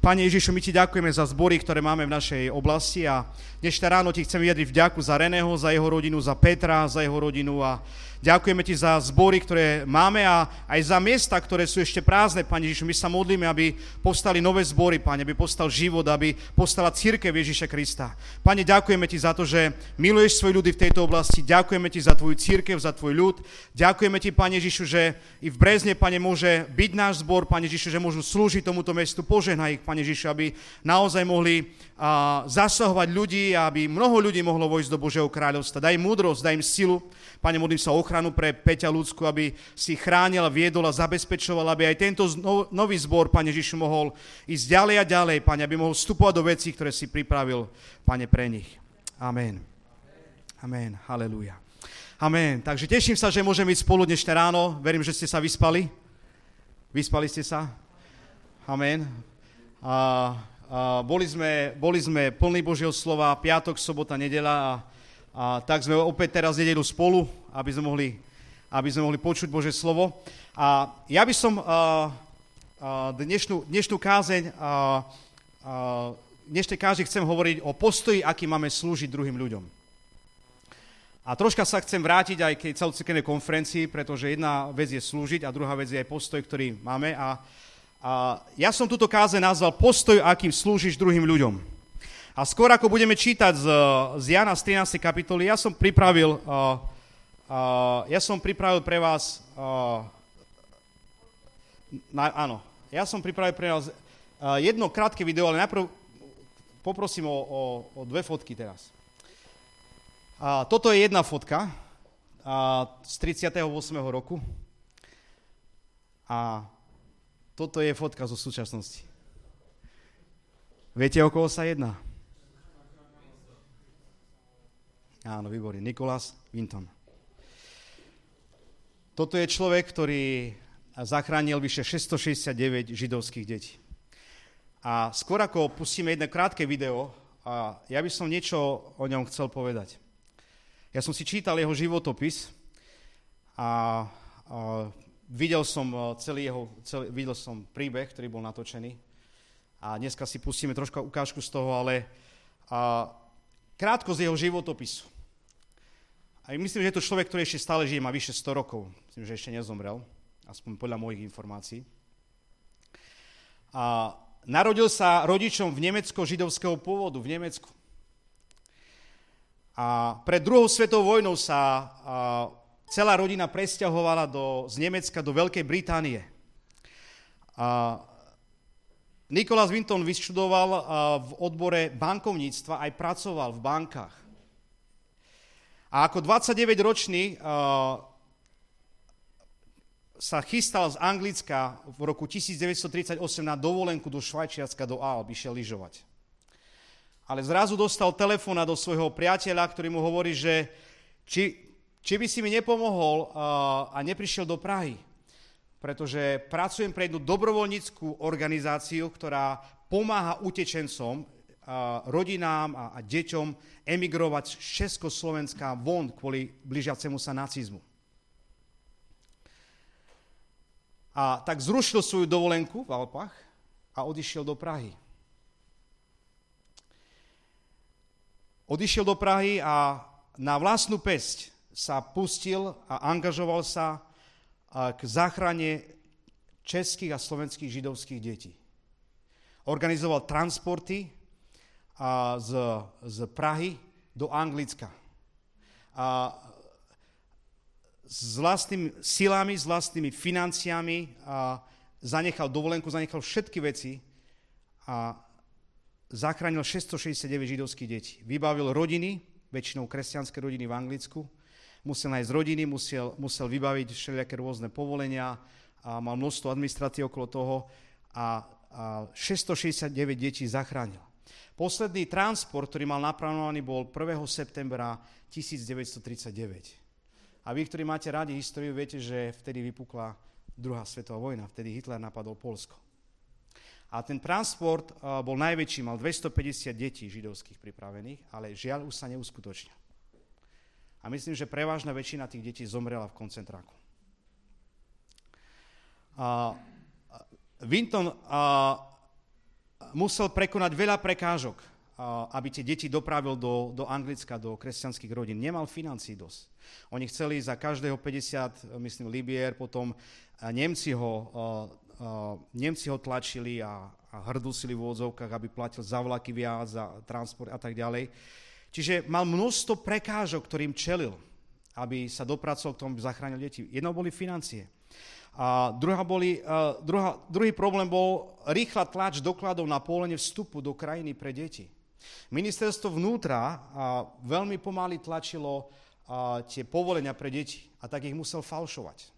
Pane Ježišu, my ti ďakujeme za zbory, ktoré máme v našej oblasti a dnešné ráno ti chcem vyjadriť vďaku za Reného, za jeho rodinu, za Petra, za jeho rodinu a Ďakujeme ti za zbory, ktoré máme a aj za miesta, ktoré sú ešte prázdne, Pane Ježišu. My sa modlíme, aby postali nové zbory, Pane, aby postal život, aby postala církev Ježiša Krista. Pane, ďakujeme ti za to, že miluješ svoj ľudí v tejto oblasti. Ďakujeme ti za tvoju církev, za tvoj ľud. Ďakujeme ti, Pane Ježišu, že i v Brezne, Pane, môže byť náš zbor, Pane Ježišu, že môžu slúžiť tomuto mestu. Požehnaj ich, Pane Ježišu, aby naozaj mohli a, zasahovať ľudí, aby mnoho ľudí mohlo vojsť do Božieho kráľovstva. Daj múdrosť, daj im silu. Pane, modlím sa ochranu pre Peťa ľudskú, aby si chránil, viedol a zabezpečoval, aby aj tento nový zbor, Pane Žišu, mohol ísť ďalej a ďalej, Pane, aby mohol vstupovať do vecí, ktoré si pripravil, Pane, pre nich. Amen. Amen. Halelúja. Amen. Takže teším sa, že môžem byť spolu dnešné ráno. Verím, že ste sa vyspali. Vyspali ste sa? Amen. A boli, sme, boli sme plní Božieho slova, piatok, sobota, nedela a a tak sme opäť teraz nedelu spolu, aby sme mohli, aby sme mohli počuť Bože slovo. A ja by som uh, uh, dnešnú, dnešnú kázeň, uh, uh, dnešnej kázeň chcem hovoriť o postoji, aký máme slúžiť druhým ľuďom. A troška sa chcem vrátiť aj k celocirkevnej konferencii, pretože jedna vec je slúžiť a druhá vec je aj postoj, ktorý máme. A, a ja som túto káze nazval postoj, akým slúžiš druhým ľuďom. A skôr ako budeme čítať z, z Jana z 13. kapitoly, ja som pripravil, uh, uh, ja som pripravil pre vás, uh, na, áno, ja som pripravil pre vás uh, jedno krátke video, ale najprv poprosím o, o, o dve fotky teraz. Uh, toto je jedna fotka uh, z 38. roku a toto je fotka zo súčasnosti. Viete, o koho sa jedná? Áno, výborný. Nikolás Vinton. Toto je človek, ktorý zachránil vyše 669 židovských detí. A skôr ako pustíme jedno krátke video, a ja by som niečo o ňom chcel povedať. Ja som si čítal jeho životopis a, a videl som celý jeho, celý, videl som príbeh, ktorý bol natočený. A dneska si pustíme troška ukážku z toho, ale a, krátko z jeho životopisu. A myslím, že je to človek, ktorý ešte stále žije, má vyše 100 rokov. Myslím, že ešte nezomrel, aspoň podľa mojich informácií. A narodil sa rodičom v nemecko-židovského pôvodu, v Nemecku. A pred druhou svetovou vojnou sa celá rodina presťahovala do, z Nemecka do Veľkej Británie. A Nikolás Winton vyštudoval v odbore bankovníctva, aj pracoval v bankách. A ako 29-ročný uh, sa chystal z Anglicka v roku 1938 na dovolenku do Švajčiarska, do Alp, išiel lyžovať. Ale zrazu dostal telefóna do svojho priateľa, ktorý mu hovorí, že či, či by si mi nepomohol uh, a neprišiel do Prahy, pretože pracujem pre jednu dobrovoľníckú organizáciu, ktorá pomáha utečencom, rodinám a, a deťom emigrovať z Československa von kvôli blížiacemu sa nacizmu. A tak zrušil svoju dovolenku v Alpách a odišiel do Prahy. Odišiel do Prahy a na vlastnú pesť sa pustil a angažoval sa k záchrane českých a slovenských židovských detí. Organizoval transporty z, z Prahy do Anglicka. A s vlastnými silami, s vlastnými financiami a zanechal dovolenku, zanechal všetky veci a zachránil 669 židovských detí. Vybavil rodiny, väčšinou kresťanské rodiny v Anglicku, musel nájsť rodiny, musel, musel vybaviť všelijaké rôzne povolenia a mal množstvo administratí okolo toho a, a 669 detí zachránil. Posledný transport, ktorý mal naplánovaný, bol 1. septembra 1939. A vy, ktorí máte rádi históriu, viete, že vtedy vypukla druhá svetová vojna, vtedy Hitler napadol Polsko. A ten transport uh, bol najväčší, mal 250 detí židovských pripravených, ale žiaľ už sa neuskutočnil. A myslím, že prevážna väčšina tých detí zomrela v koncentráku. Uh, Vinton uh, musel prekonať veľa prekážok, aby tie deti dopravil do, do Anglicka, do kresťanských rodín. Nemal financí dosť. Oni chceli za každého 50, myslím, libier, potom Nemci ho, Nemci ho tlačili a, a hrdusili v úvodzovkách, aby platil za vlaky viac, za transport a tak ďalej. Čiže mal množstvo prekážok, ktorým čelil, aby sa dopracoval k tomu, aby zachránil deti. Jednou boli financie. A druhá boli, uh, druhá, druhý problém bol rýchla tlač dokladov na pólenie vstupu do krajiny pre deti. Ministerstvo vnútra veľmi pomaly tlačilo tie povolenia pre deti a tak ich musel falšovať.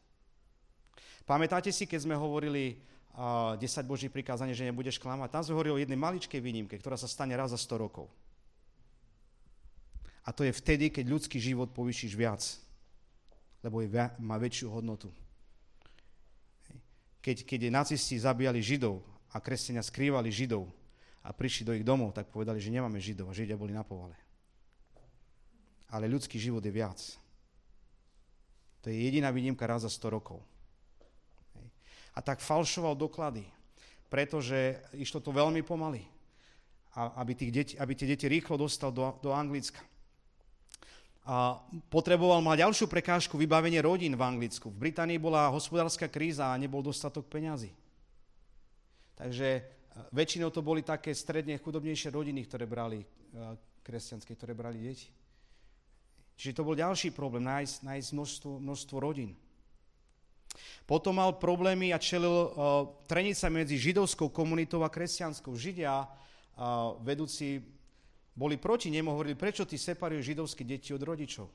Pamätáte si, keď sme hovorili uh, 10 Boží prikázanie, že nebudeš klamať? Tam sme hovorili o jednej maličkej výnimke, ktorá sa stane raz za 100 rokov. A to je vtedy, keď ľudský život povýšiš viac, lebo je, má väčšiu hodnotu keď, keď nacisti zabíjali Židov a kresťania skrývali Židov a prišli do ich domov, tak povedali, že nemáme Židov a Židia boli na povale. Ale ľudský život je viac. To je jediná výnimka raz za 100 rokov. A tak falšoval doklady, pretože išlo to veľmi pomaly, aby, tých deti, aby tie deti rýchlo dostal do, do Anglicka a potreboval mať ďalšiu prekážku vybavenie rodín v Anglicku. V Británii bola hospodárska kríza a nebol dostatok peňazí. Takže e, väčšinou to boli také stredne chudobnejšie rodiny, ktoré brali e, kresťanské, ktoré brali deti. Čiže to bol ďalší problém, nájsť, nájsť množstvo, množstvo rodín. Potom mal problémy a čelil uh, trenica medzi židovskou komunitou a kresťanskou. Židia, uh, vedúci boli proti nemu, hovorili, prečo ty separuješ židovské deti od rodičov.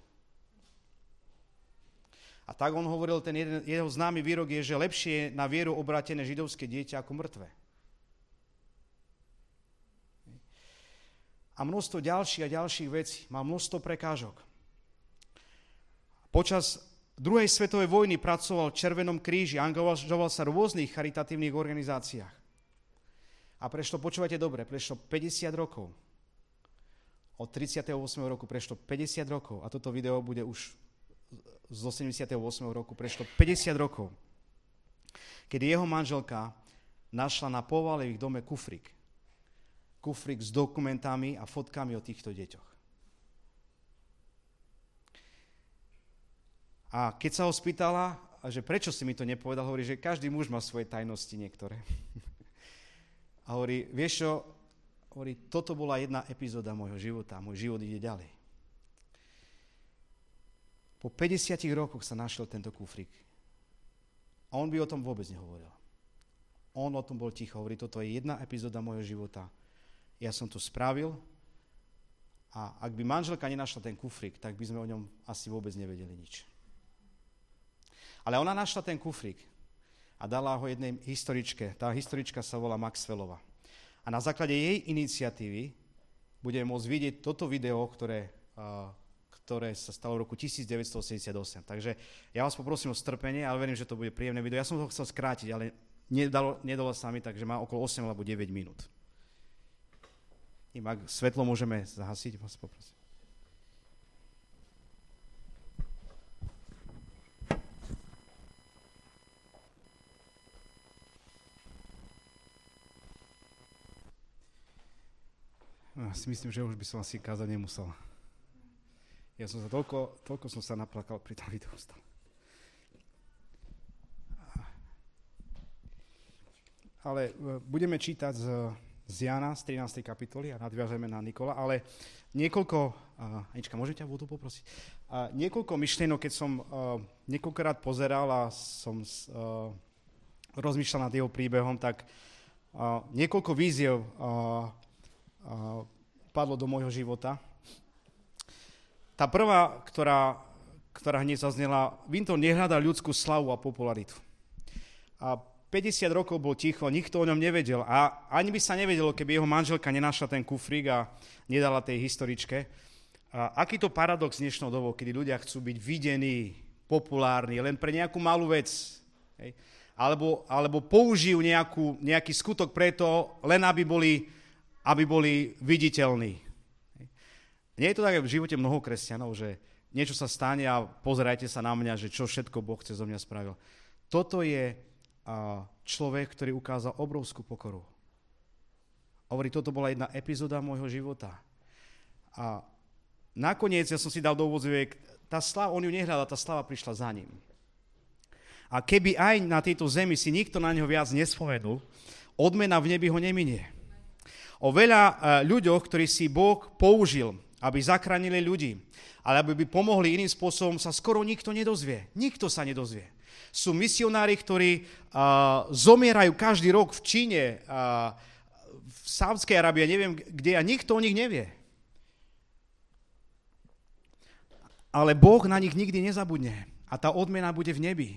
A tak on hovoril, ten jeden, jeho známy výrok je, že lepšie je na vieru obratené židovské dieťa ako mŕtve. A množstvo ďalších a ďalších vecí. Mal množstvo prekážok. Počas druhej svetovej vojny pracoval v Červenom kríži, angažoval sa v rôznych charitatívnych organizáciách. A prešlo, počúvajte dobre, prešlo 50 rokov od 38. roku prešlo 50 rokov a toto video bude už z 88. roku, prešlo 50 rokov, kedy jeho manželka našla na povale v ich dome kufrik. Kufrik s dokumentami a fotkami o týchto deťoch. A keď sa ho spýtala, že prečo si mi to nepovedal, hovorí, že každý muž má svoje tajnosti niektoré. A hovorí, vieš čo, hovorí, toto bola jedna epizóda môjho života môj život ide ďalej. Po 50 rokoch sa našiel tento kufrik. A on by o tom vôbec nehovoril. On o tom bol ticho, hovorí, toto je jedna epizóda môjho života. Ja som to spravil a ak by manželka nenašla ten kufrik, tak by sme o ňom asi vôbec nevedeli nič. Ale ona našla ten kufrik a dala ho jednej historičke. Tá historička sa volá Maxwellova. A na základe jej iniciatívy budeme môcť vidieť toto video, ktoré, ktoré sa stalo v roku 1988. Takže ja vás poprosím o strpenie, ale verím, že to bude príjemné video. Ja som to chcel skrátiť, ale nedalo, nedalo sa mi, takže má okolo 8 alebo 9 minút. Im ak svetlo môžeme zahasiť, vás poprosím. Si myslím, že už by som asi kázať nemusel. Ja som sa toľko, toľko som sa naplakal pri tom videu stále. Ale e, budeme čítať z, z Jana z 13. kapitoly a nadviažeme na Nikola, ale niekoľko, uh, Anička, môžem ťa vodu poprosiť? Uh, niekoľko myšlienok, keď som uh, niekoľkokrát pozeral a som uh, rozmýšľal nad jeho príbehom, tak uh, niekoľko víziev uh, padlo do môjho života. Tá prvá, ktorá, ktorá hneď zaznela, Vinton nehľadal ľudskú slavu a popularitu. A 50 rokov bol ticho, nikto o ňom nevedel a ani by sa nevedelo, keby jeho manželka nenašla ten kufrík a nedala tej historičke. A aký to paradox dnešnou dobou, kedy ľudia chcú byť videní, populárni, len pre nejakú malú vec. Hej. Alebo, alebo použijú nejakú, nejaký skutok preto, len aby boli aby boli viditeľní. Nie je to tak v živote mnoho kresťanov, že niečo sa stane a pozerajte sa na mňa, že čo všetko Boh chce zo mňa spravil. Toto je človek, ktorý ukázal obrovskú pokoru. Hovorí, toto bola jedna epizóda môjho života. A nakoniec, ja som si dal do úvodziek, tá slava, on ju nehľadal, tá slava prišla za ním. A keby aj na tejto zemi si nikto na neho viac nespomenul, odmena v nebi ho neminie. O veľa e, ľuďoch, ktorí si Boh použil, aby zachránili ľudí, ale aby by pomohli iným spôsobom, sa skoro nikto nedozvie. Nikto sa nedozvie. Sú misionári, ktorí uh, zomierajú každý rok v Číne, uh, v Sávskej Arábie, neviem kde, a nikto o nich nevie. Ale Boh na nich nikdy nezabudne. A tá odmena bude v nebi.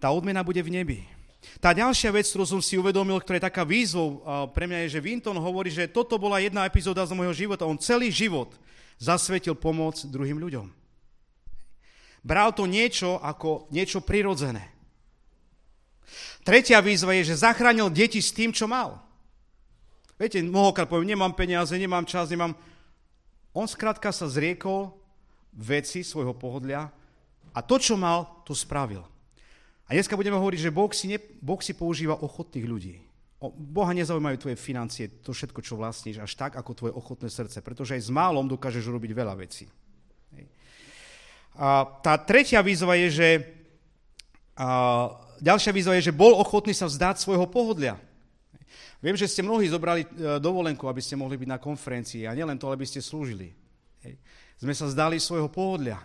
Tá odmena bude v nebi. Tá ďalšia vec, ktorú som si uvedomil, ktorá je taká výzvou pre mňa, je, že Vinton hovorí, že toto bola jedna epizóda z môjho života. On celý život zasvetil pomoc druhým ľuďom. Bral to niečo ako niečo prirodzené. Tretia výzva je, že zachránil deti s tým, čo mal. Viete, mnohokrát poviem, nemám peniaze, nemám čas, nemám... On skrátka sa zriekol veci svojho pohodlia a to, čo mal, to spravil. A dneska budeme hovoriť, že boh si, ne, boh si používa ochotných ľudí. O, Boha nezaujímajú tvoje financie, to všetko, čo vlastníš, až tak, ako tvoje ochotné srdce, pretože aj s málom dokážeš urobiť veľa vecí. A tá tretia výzva je, že a, ďalšia výzva je, že bol ochotný sa vzdať svojho pohodlia. Viem, že ste mnohí zobrali e, dovolenku, aby ste mohli byť na konferencii a nielen to, aby ste slúžili. Sme sa zdali svojho pohodlia.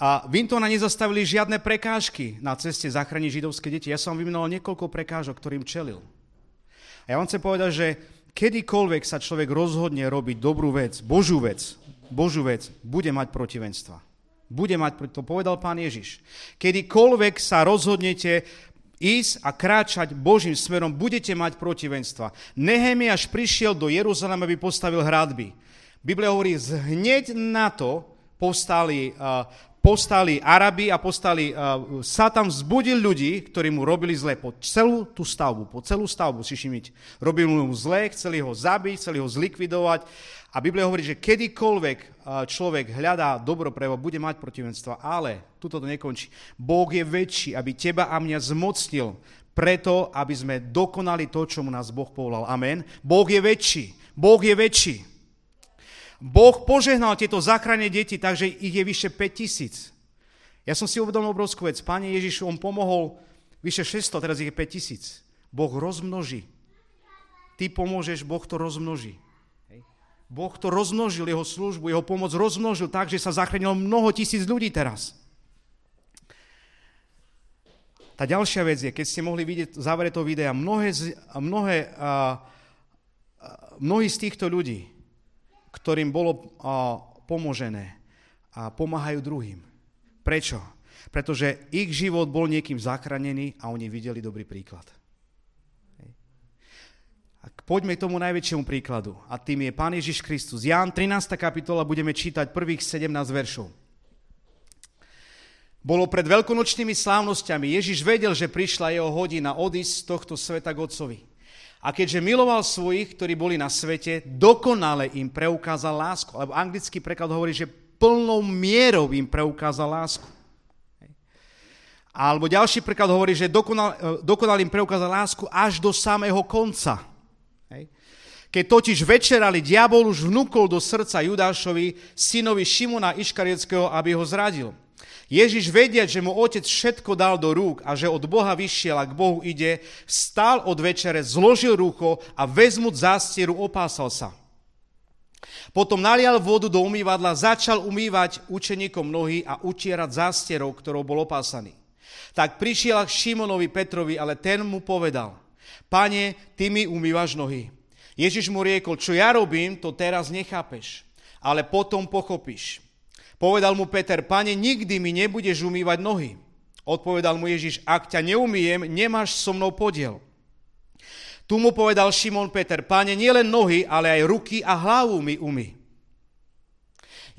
A Vintona nezastavili žiadne prekážky na ceste zachrániť židovské deti. Ja som vymenoval niekoľko prekážok, ktorým čelil. A ja vám chcem povedať, že kedykoľvek sa človek rozhodne robiť dobrú vec, Božú vec, Božú vec, bude mať protivenstva. Bude mať, to povedal pán Ježiš. Kedykoľvek sa rozhodnete ísť a kráčať Božím smerom, budete mať protivenstva. Nehemiaš prišiel do Jeruzalema, aby postavil hradby. Biblia hovorí, hneď na to povstali postali Arabi a postali, uh, sa tam vzbudil ľudí, ktorí mu robili zle po celú tú stavbu, po celú stavbu, si všimniť. Robili mu zle, chceli ho zabiť, chceli ho zlikvidovať. A Biblia hovorí, že kedykoľvek uh, človek hľadá dobro pre bude mať protivenstva. Ale, tuto to nekončí. Boh je väčší, aby teba a mňa zmocnil preto, aby sme dokonali to, čo mu nás Boh povolal. Amen. Boh je väčší. Boh je väčší. Boh požehnal tieto záchranné deti, takže ich je vyše 5 tisíc. Ja som si uvedomil obrovskú vec. Pane Ježišu, on pomohol vyše 600, teraz ich je 5 tisíc. Boh rozmnoží. Ty pomôžeš, Boh to rozmnoží. Boh to rozmnožil, jeho službu, jeho pomoc rozmnožil tak, že sa zachránilo mnoho tisíc ľudí teraz. Tá ďalšia vec je, keď ste mohli vidieť v závere toho videa, mnohé, mnohé, mnohí z týchto ľudí, ktorým bolo pomožené a pomáhajú druhým. Prečo? Pretože ich život bol niekým zachránený a oni videli dobrý príklad. A poďme k tomu najväčšiemu príkladu. A tým je Pán Ježiš Kristus. Ján 13. kapitola budeme čítať prvých 17 veršov. Bolo pred veľkonočnými slávnosťami. Ježiš vedel, že prišla jeho hodina odísť z tohto sveta k Otcovi. A keďže miloval svojich, ktorí boli na svete, dokonale im preukázal lásku. Lebo anglický preklad hovorí, že plnou mierou im preukázal lásku. Alebo ďalší preklad hovorí, že dokonal, e, dokonal im preukázal lásku až do samého konca. Keď totiž večerali, diabol už vnúkol do srdca Judášovi, synovi Šimona Iškarieckého, aby ho zradil. Ježiš vediať, že mu otec všetko dal do rúk a že od Boha vyšiel a k Bohu ide, stál od večere, zložil rucho a vezmut zástieru opásal sa. Potom nalial vodu do umývadla, začal umývať učeníkom nohy a utierať zástierou, ktorou bol opásaný. Tak prišiel k Šimonovi Petrovi, ale ten mu povedal, pane, ty mi umývaš nohy. Ježiš mu riekol, čo ja robím, to teraz nechápeš, ale potom pochopíš. Povedal mu Peter, pane, nikdy mi nebudeš umývať nohy. Odpovedal mu Ježiš, ak ťa neumýjem, nemáš so mnou podiel. Tu mu povedal Šimon Peter, páne, nielen nohy, ale aj ruky a hlavu mi umy.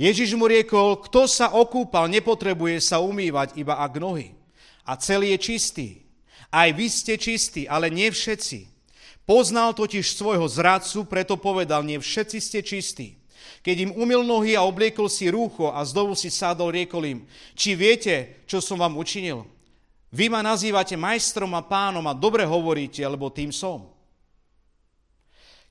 Ježiš mu riekol, kto sa okúpal, nepotrebuje sa umývať iba ak nohy. A celý je čistý. Aj vy ste čistí, ale nie všetci. Poznal totiž svojho zradcu, preto povedal, nie všetci ste čistí. Keď im umil nohy a obliekol si rúcho a znovu si sádol, riekol im, či viete, čo som vám učinil? Vy ma nazývate majstrom a pánom a dobre hovoríte, lebo tým som.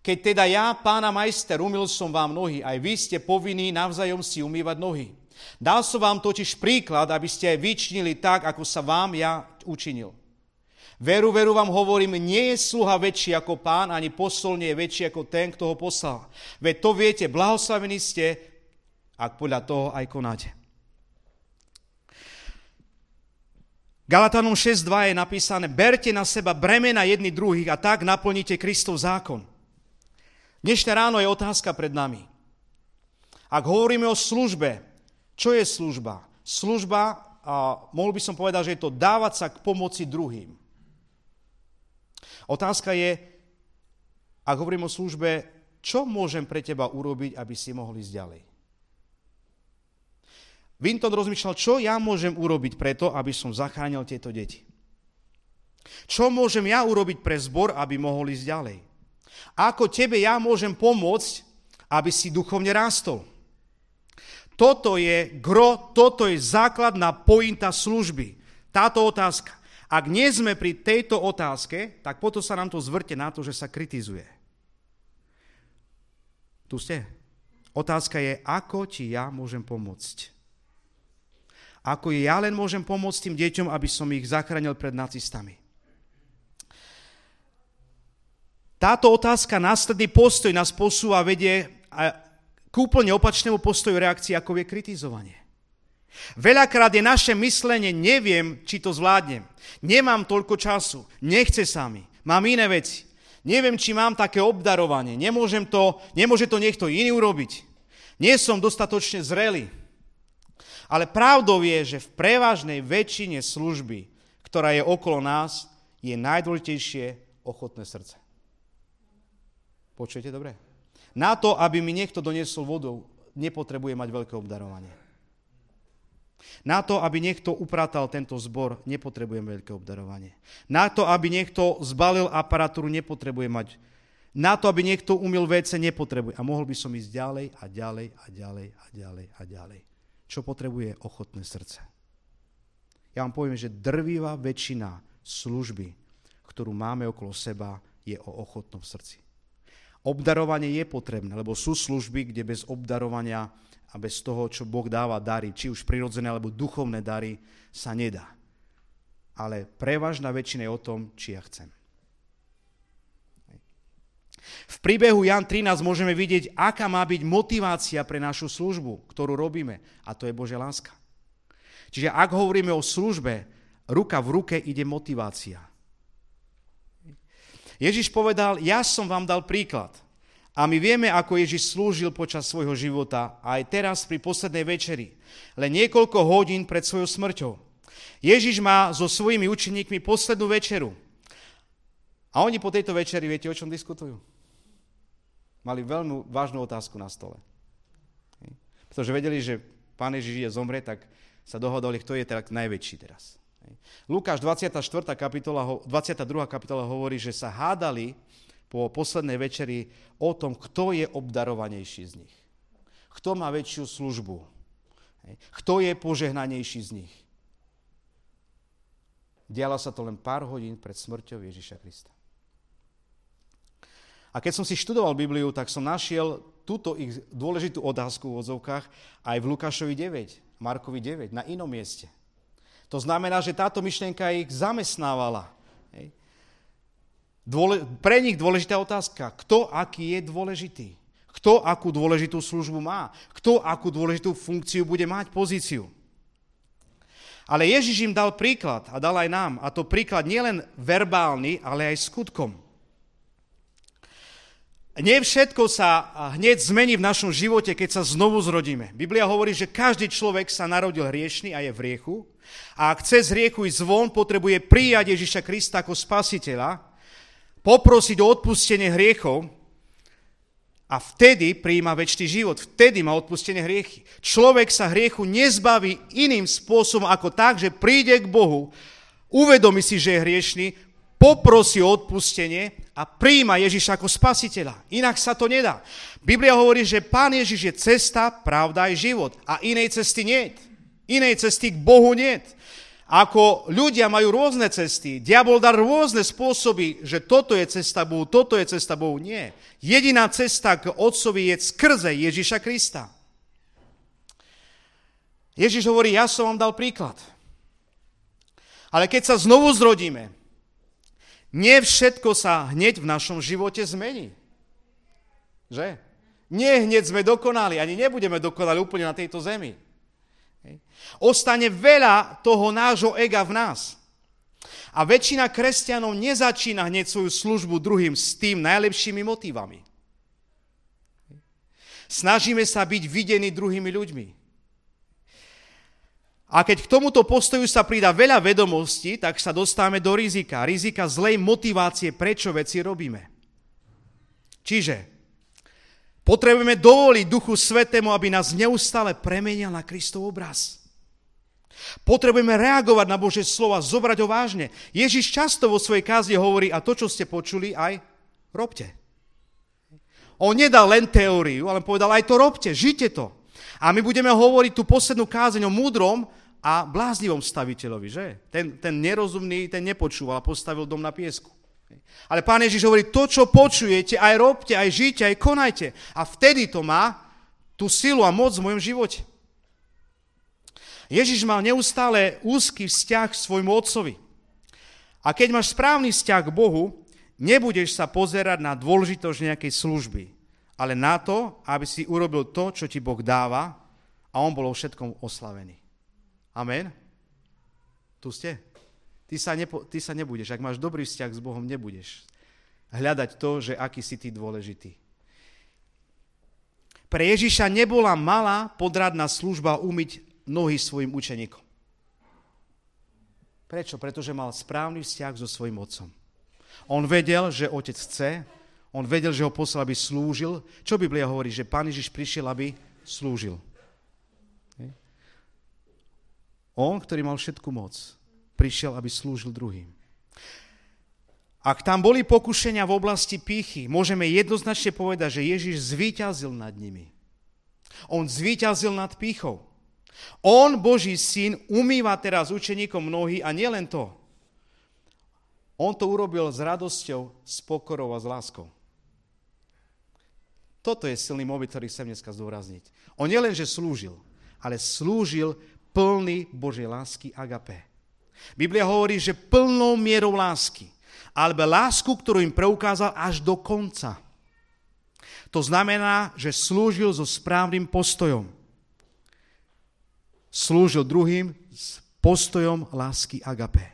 Keď teda ja, pána majster, umil som vám nohy, aj vy ste povinní navzájom si umývať nohy. Dal som vám totiž príklad, aby ste aj vyčnili tak, ako sa vám ja učinil. Veru, veru vám hovorím, nie je sluha väčší ako pán, ani posol nie je väčší ako ten, kto ho poslal. Veď to viete, blahoslavení ste, ak podľa toho aj konáte. Galatanom 6.2 je napísané, berte na seba bremena jedni druhých a tak naplníte Kristov zákon. Dnešné ráno je otázka pred nami. Ak hovoríme o službe, čo je služba? Služba, a mohol by som povedať, že je to dávať sa k pomoci druhým. Otázka je, ak hovorím o službe, čo môžem pre teba urobiť, aby si mohol ísť ďalej? Vinton rozmýšľal, čo ja môžem urobiť preto, aby som zachránil tieto deti. Čo môžem ja urobiť pre zbor, aby mohol ísť ďalej? Ako tebe ja môžem pomôcť, aby si duchovne rástol? Toto je gro, toto je základná pointa služby. Táto otázka. Ak nie sme pri tejto otázke, tak potom sa nám to zvrte na to, že sa kritizuje. Tu ste. Otázka je, ako ti ja môžem pomôcť. Ako ja len môžem pomôcť tým deťom, aby som ich zachránil pred nacistami. Táto otázka, následný postoj nás posúva vedie k úplne opačnému postoju reakcie, ako je kritizovanie. Veľakrát je naše myslenie, neviem, či to zvládnem. Nemám toľko času, nechce sa mi, mám iné veci. Neviem, či mám také obdarovanie, nemôžem to, nemôže to niekto iný urobiť. Nie som dostatočne zrelý. Ale pravdou je, že v prevažnej väčšine služby, ktorá je okolo nás, je najdôležitejšie ochotné srdce. Počujete dobre? Na to, aby mi niekto doniesol vodu, nepotrebuje mať veľké obdarovanie. Na to, aby niekto upratal tento zbor, nepotrebujem veľké obdarovanie. Na to, aby niekto zbalil aparatúru, nepotrebuje mať. Na to, aby niekto umil vece, nepotrebuje. A mohol by som ísť ďalej a ďalej a ďalej a ďalej a ďalej. Čo potrebuje ochotné srdce? Ja vám poviem, že drvivá väčšina služby, ktorú máme okolo seba, je o ochotnom srdci. Obdarovanie je potrebné, lebo sú služby, kde bez obdarovania a bez toho, čo Boh dáva dary, či už prirodzené alebo duchovné dary, sa nedá. Ale prevažná väčšina je o tom, či ja chcem. V príbehu Jan 13 môžeme vidieť, aká má byť motivácia pre našu službu, ktorú robíme. A to je Božia láska. Čiže ak hovoríme o službe, ruka v ruke ide motivácia. Ježiš povedal, ja som vám dal príklad. A my vieme, ako Ježiš slúžil počas svojho života, aj teraz pri poslednej večeri, len niekoľko hodín pred svojou smrťou. Ježiš má so svojimi učeníkmi poslednú večeru. A oni po tejto večeri, viete, o čom diskutujú? Mali veľmi vážnu otázku na stole. Pretože vedeli, že pán Ježiš je zomre, tak sa dohodali, kto je teda najväčší teraz. Lukáš 24. kapitola, 22. kapitola hovorí, že sa hádali po poslednej večeri o tom, kto je obdarovanejší z nich. Kto má väčšiu službu. Kto je požehnanejší z nich. Dialo sa to len pár hodín pred smrťou Ježiša Krista. A keď som si študoval Bibliu, tak som našiel túto ich dôležitú otázku v odzovkách aj v Lukášovi 9, Markovi 9, na inom mieste. To znamená, že táto myšlienka ich zamestnávala. Hej. Dôle, pre nich dôležitá otázka, kto aký je dôležitý. Kto akú dôležitú službu má. Kto akú dôležitú funkciu bude mať, pozíciu. Ale Ježiš im dal príklad a dal aj nám. A to príklad nielen verbálny, ale aj skutkom. Nie všetko sa hneď zmení v našom živote, keď sa znovu zrodíme. Biblia hovorí, že každý človek sa narodil hriešný a je v riechu. A ak chce z riechu ísť von, potrebuje prijať Ježiša Krista ako spasiteľa, poprosiť o odpustenie hriechov a vtedy prijíma väčší život. Vtedy má odpustenie hriechy. Človek sa hriechu nezbaví iným spôsobom ako tak, že príde k Bohu, uvedomí si, že je hriešný, poprosí o odpustenie a príjma Ježiša ako spasiteľa. Inak sa to nedá. Biblia hovorí, že Pán Ježiš je cesta, pravda aj život. A inej cesty nie. Inej cesty k Bohu nie. Ako ľudia majú rôzne cesty, diabol dá rôzne spôsoby, že toto je cesta Bohu, toto je cesta Bohu. Nie. Jediná cesta k Otcovi je skrze Ježiša Krista. Ježiš hovorí, ja som vám dal príklad. Ale keď sa znovu zrodíme, nie všetko sa hneď v našom živote zmení. Že? Nie hneď sme dokonali, ani nebudeme dokonali úplne na tejto zemi. Ostane veľa toho nášho ega v nás. A väčšina kresťanov nezačína hneď svoju službu druhým s tým najlepšími motívami. Snažíme sa byť videní druhými ľuďmi. A keď k tomuto postoju sa pridá veľa vedomostí, tak sa dostávame do rizika. Rizika zlej motivácie, prečo veci robíme. Čiže potrebujeme dovoliť Duchu Svetému, aby nás neustále premenil na Kristov obraz. Potrebujeme reagovať na Bože slova, zobrať ho vážne. Ježiš často vo svojej kázie hovorí, a to, čo ste počuli, aj robte. On nedal len teóriu, ale povedal, aj to robte, žite to. A my budeme hovoriť tú poslednú kázeň o múdrom a bláznivom staviteľovi, že? Ten, ten nerozumný, ten nepočúval a postavil dom na piesku. Ale pán Ježiš hovorí, to, čo počujete, aj robte, aj žite, aj konajte. A vtedy to má tú silu a moc v mojom živote. Ježiš mal neustále úzky vzťah k svojmu otcovi. A keď máš správny vzťah k Bohu, nebudeš sa pozerať na dôležitosť nejakej služby, ale na to, aby si urobil to, čo ti Boh dáva a on bol všetkom oslavený. Amen? Tu ste? Ty sa, nepo, ty sa nebudeš, ak máš dobrý vzťah s Bohom, nebudeš hľadať to, že aký si ty dôležitý. Pre Ježiša nebola malá podradná služba umyť nohy svojim učeníkom. Prečo? Pretože mal správny vzťah so svojim otcom. On vedel, že otec chce, on vedel, že ho poslal, aby slúžil. Čo Biblia hovorí? Že pán Ježiš prišiel, aby slúžil. On, ktorý mal všetku moc, prišiel, aby slúžil druhým. Ak tam boli pokušenia v oblasti pýchy, môžeme jednoznačne povedať, že Ježiš zvíťazil nad nimi. On zvíťazil nad pýchou. On, Boží syn, umýva teraz učeníkom nohy a nielen to. On to urobil s radosťou, s pokorou a s láskou. Toto je silný mobil, ktorý chcem dneska zdôrazniť. On nielenže slúžil, ale slúžil plný Božej lásky agape. Biblia hovorí, že plnou mierou lásky, alebo lásku, ktorú im preukázal až do konca. To znamená, že slúžil so správnym postojom slúžil druhým s postojom lásky agape.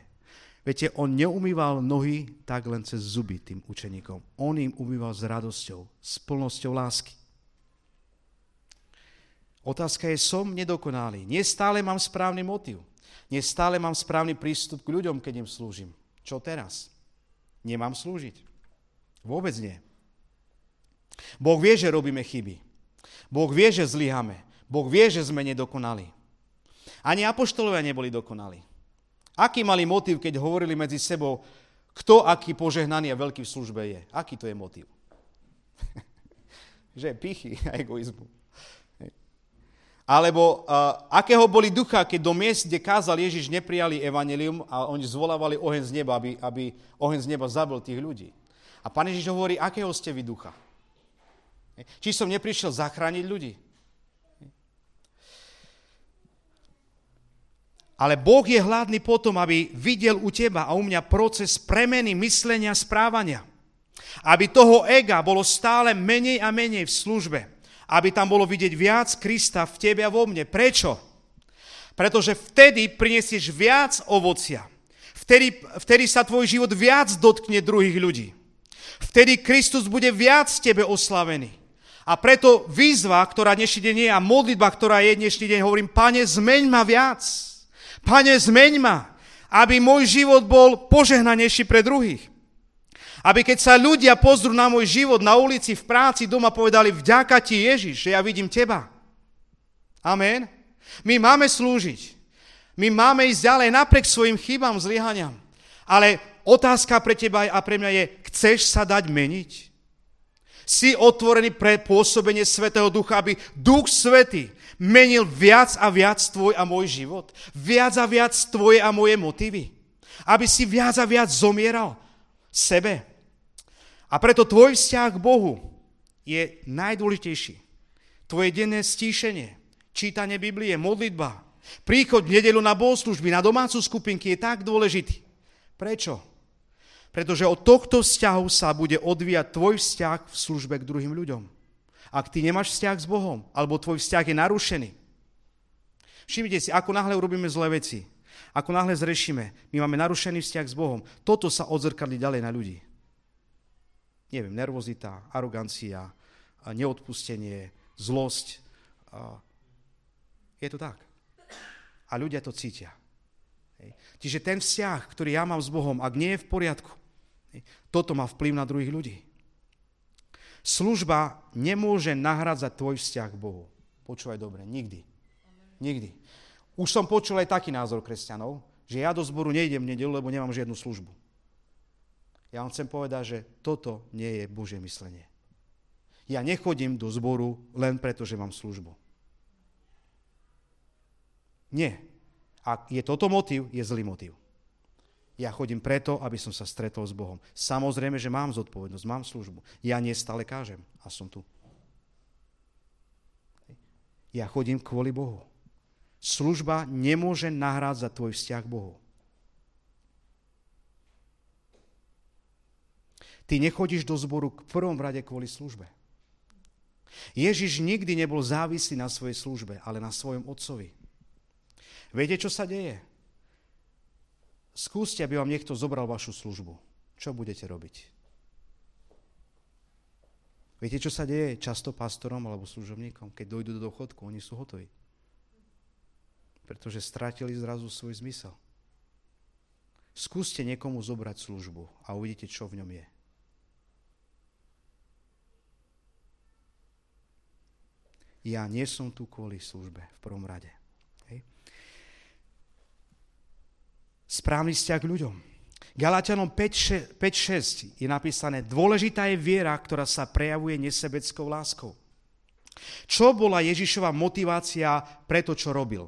Viete, on neumýval nohy tak len cez zuby tým učeníkom. On im umýval s radosťou, s plnosťou lásky. Otázka je, som nedokonalý. Nestále mám správny motiv. Nestále mám správny prístup k ľuďom, keď im slúžim. Čo teraz? Nemám slúžiť. Vôbec nie. Boh vie, že robíme chyby. Boh vie, že zlyhame. Boh vie, že sme nedokonali. Ani apoštolovia neboli dokonali. Aký mali motív, keď hovorili medzi sebou, kto aký požehnaný a veľký v službe je? Aký to je motív? že pichy a egoizmu. Alebo uh, akého boli ducha, keď do miest, kde kázal Ježiš, neprijali evanelium a oni zvolávali oheň z neba, aby, aby oheň z neba zabil tých ľudí. A pán Ježiš hovorí, akého ste vy ducha? Či som neprišiel zachrániť ľudí? Ale Boh je hladný potom, aby videl u teba a u mňa proces premeny myslenia, správania. Aby toho ega bolo stále menej a menej v službe. Aby tam bolo vidieť viac Krista v tebe a vo mne. Prečo? Pretože vtedy prinesieš viac ovocia. Vtedy, vtedy sa tvoj život viac dotkne druhých ľudí. Vtedy Kristus bude viac tebe oslavený. A preto výzva, ktorá dnešný deň je a modlitba, ktorá je dnešný deň, hovorím, pane, zmeň ma viac. Pane, zmeň ma, aby môj život bol požehnanejší pre druhých. Aby keď sa ľudia pozrú na môj život na ulici, v práci, doma, povedali, vďaka ti Ježiš, že ja vidím teba. Amen. My máme slúžiť. My máme ísť ďalej napriek svojim chybám, zlyhaniam. Ale otázka pre teba a pre mňa je, chceš sa dať meniť? Si otvorený pre pôsobenie Svetého Ducha, aby Duch Svetý menil viac a viac tvoj a môj život. Viac a viac tvoje a moje motívy. Aby si viac a viac zomieral sebe. A preto tvoj vzťah k Bohu je najdôležitejší. Tvoje denné stíšenie, čítanie Biblie, modlitba, príchod v nedelu na bohoslužby, na domácu skupinky je tak dôležitý. Prečo? Pretože od tohto vzťahu sa bude odvíjať tvoj vzťah v službe k druhým ľuďom. Ak ty nemáš vzťah s Bohom, alebo tvoj vzťah je narušený, všimnite si, ako náhle urobíme zlé veci, ako náhle zrešíme, my máme narušený vzťah s Bohom, toto sa odzrkadlí ďalej na ľudí. Neviem, nervozita, arogancia, neodpustenie, zlosť. Je to tak. A ľudia to cítia. Čiže ten vzťah, ktorý ja mám s Bohom, ak nie je v poriadku, toto má vplyv na druhých ľudí. Služba nemôže nahradzať tvoj vzťah k Bohu. Počúvaj dobre, nikdy. Nikdy. Už som počul aj taký názor kresťanov, že ja do zboru nejdem v nedelu, lebo nemám žiadnu službu. Ja vám chcem povedať, že toto nie je Božie myslenie. Ja nechodím do zboru len preto, že mám službu. Nie. Ak je toto motiv, je zlý motiv. Ja chodím preto, aby som sa stretol s Bohom. Samozrejme, že mám zodpovednosť, mám službu. Ja nie stále kážem a som tu. Ja chodím kvôli Bohu. Služba nemôže nahrádzať tvoj vzťah k Bohu. Ty nechodíš do zboru k prvom rade kvôli službe. Ježiš nikdy nebol závislý na svojej službe, ale na svojom otcovi. Viete, čo sa deje? Skúste, aby vám niekto zobral vašu službu. Čo budete robiť? Viete, čo sa deje často pastorom alebo služobníkom, keď dojdú do dochodku, oni sú hotoví. Pretože stratili zrazu svoj zmysel. Skúste niekomu zobrať službu a uvidíte, čo v ňom je. Ja nie som tu kvôli službe v prvom rade. Správny vzťah k ľuďom. Galatianom 5.6 je napísané, dôležitá je viera, ktorá sa prejavuje nesebeckou láskou. Čo bola Ježišova motivácia pre to, čo robil?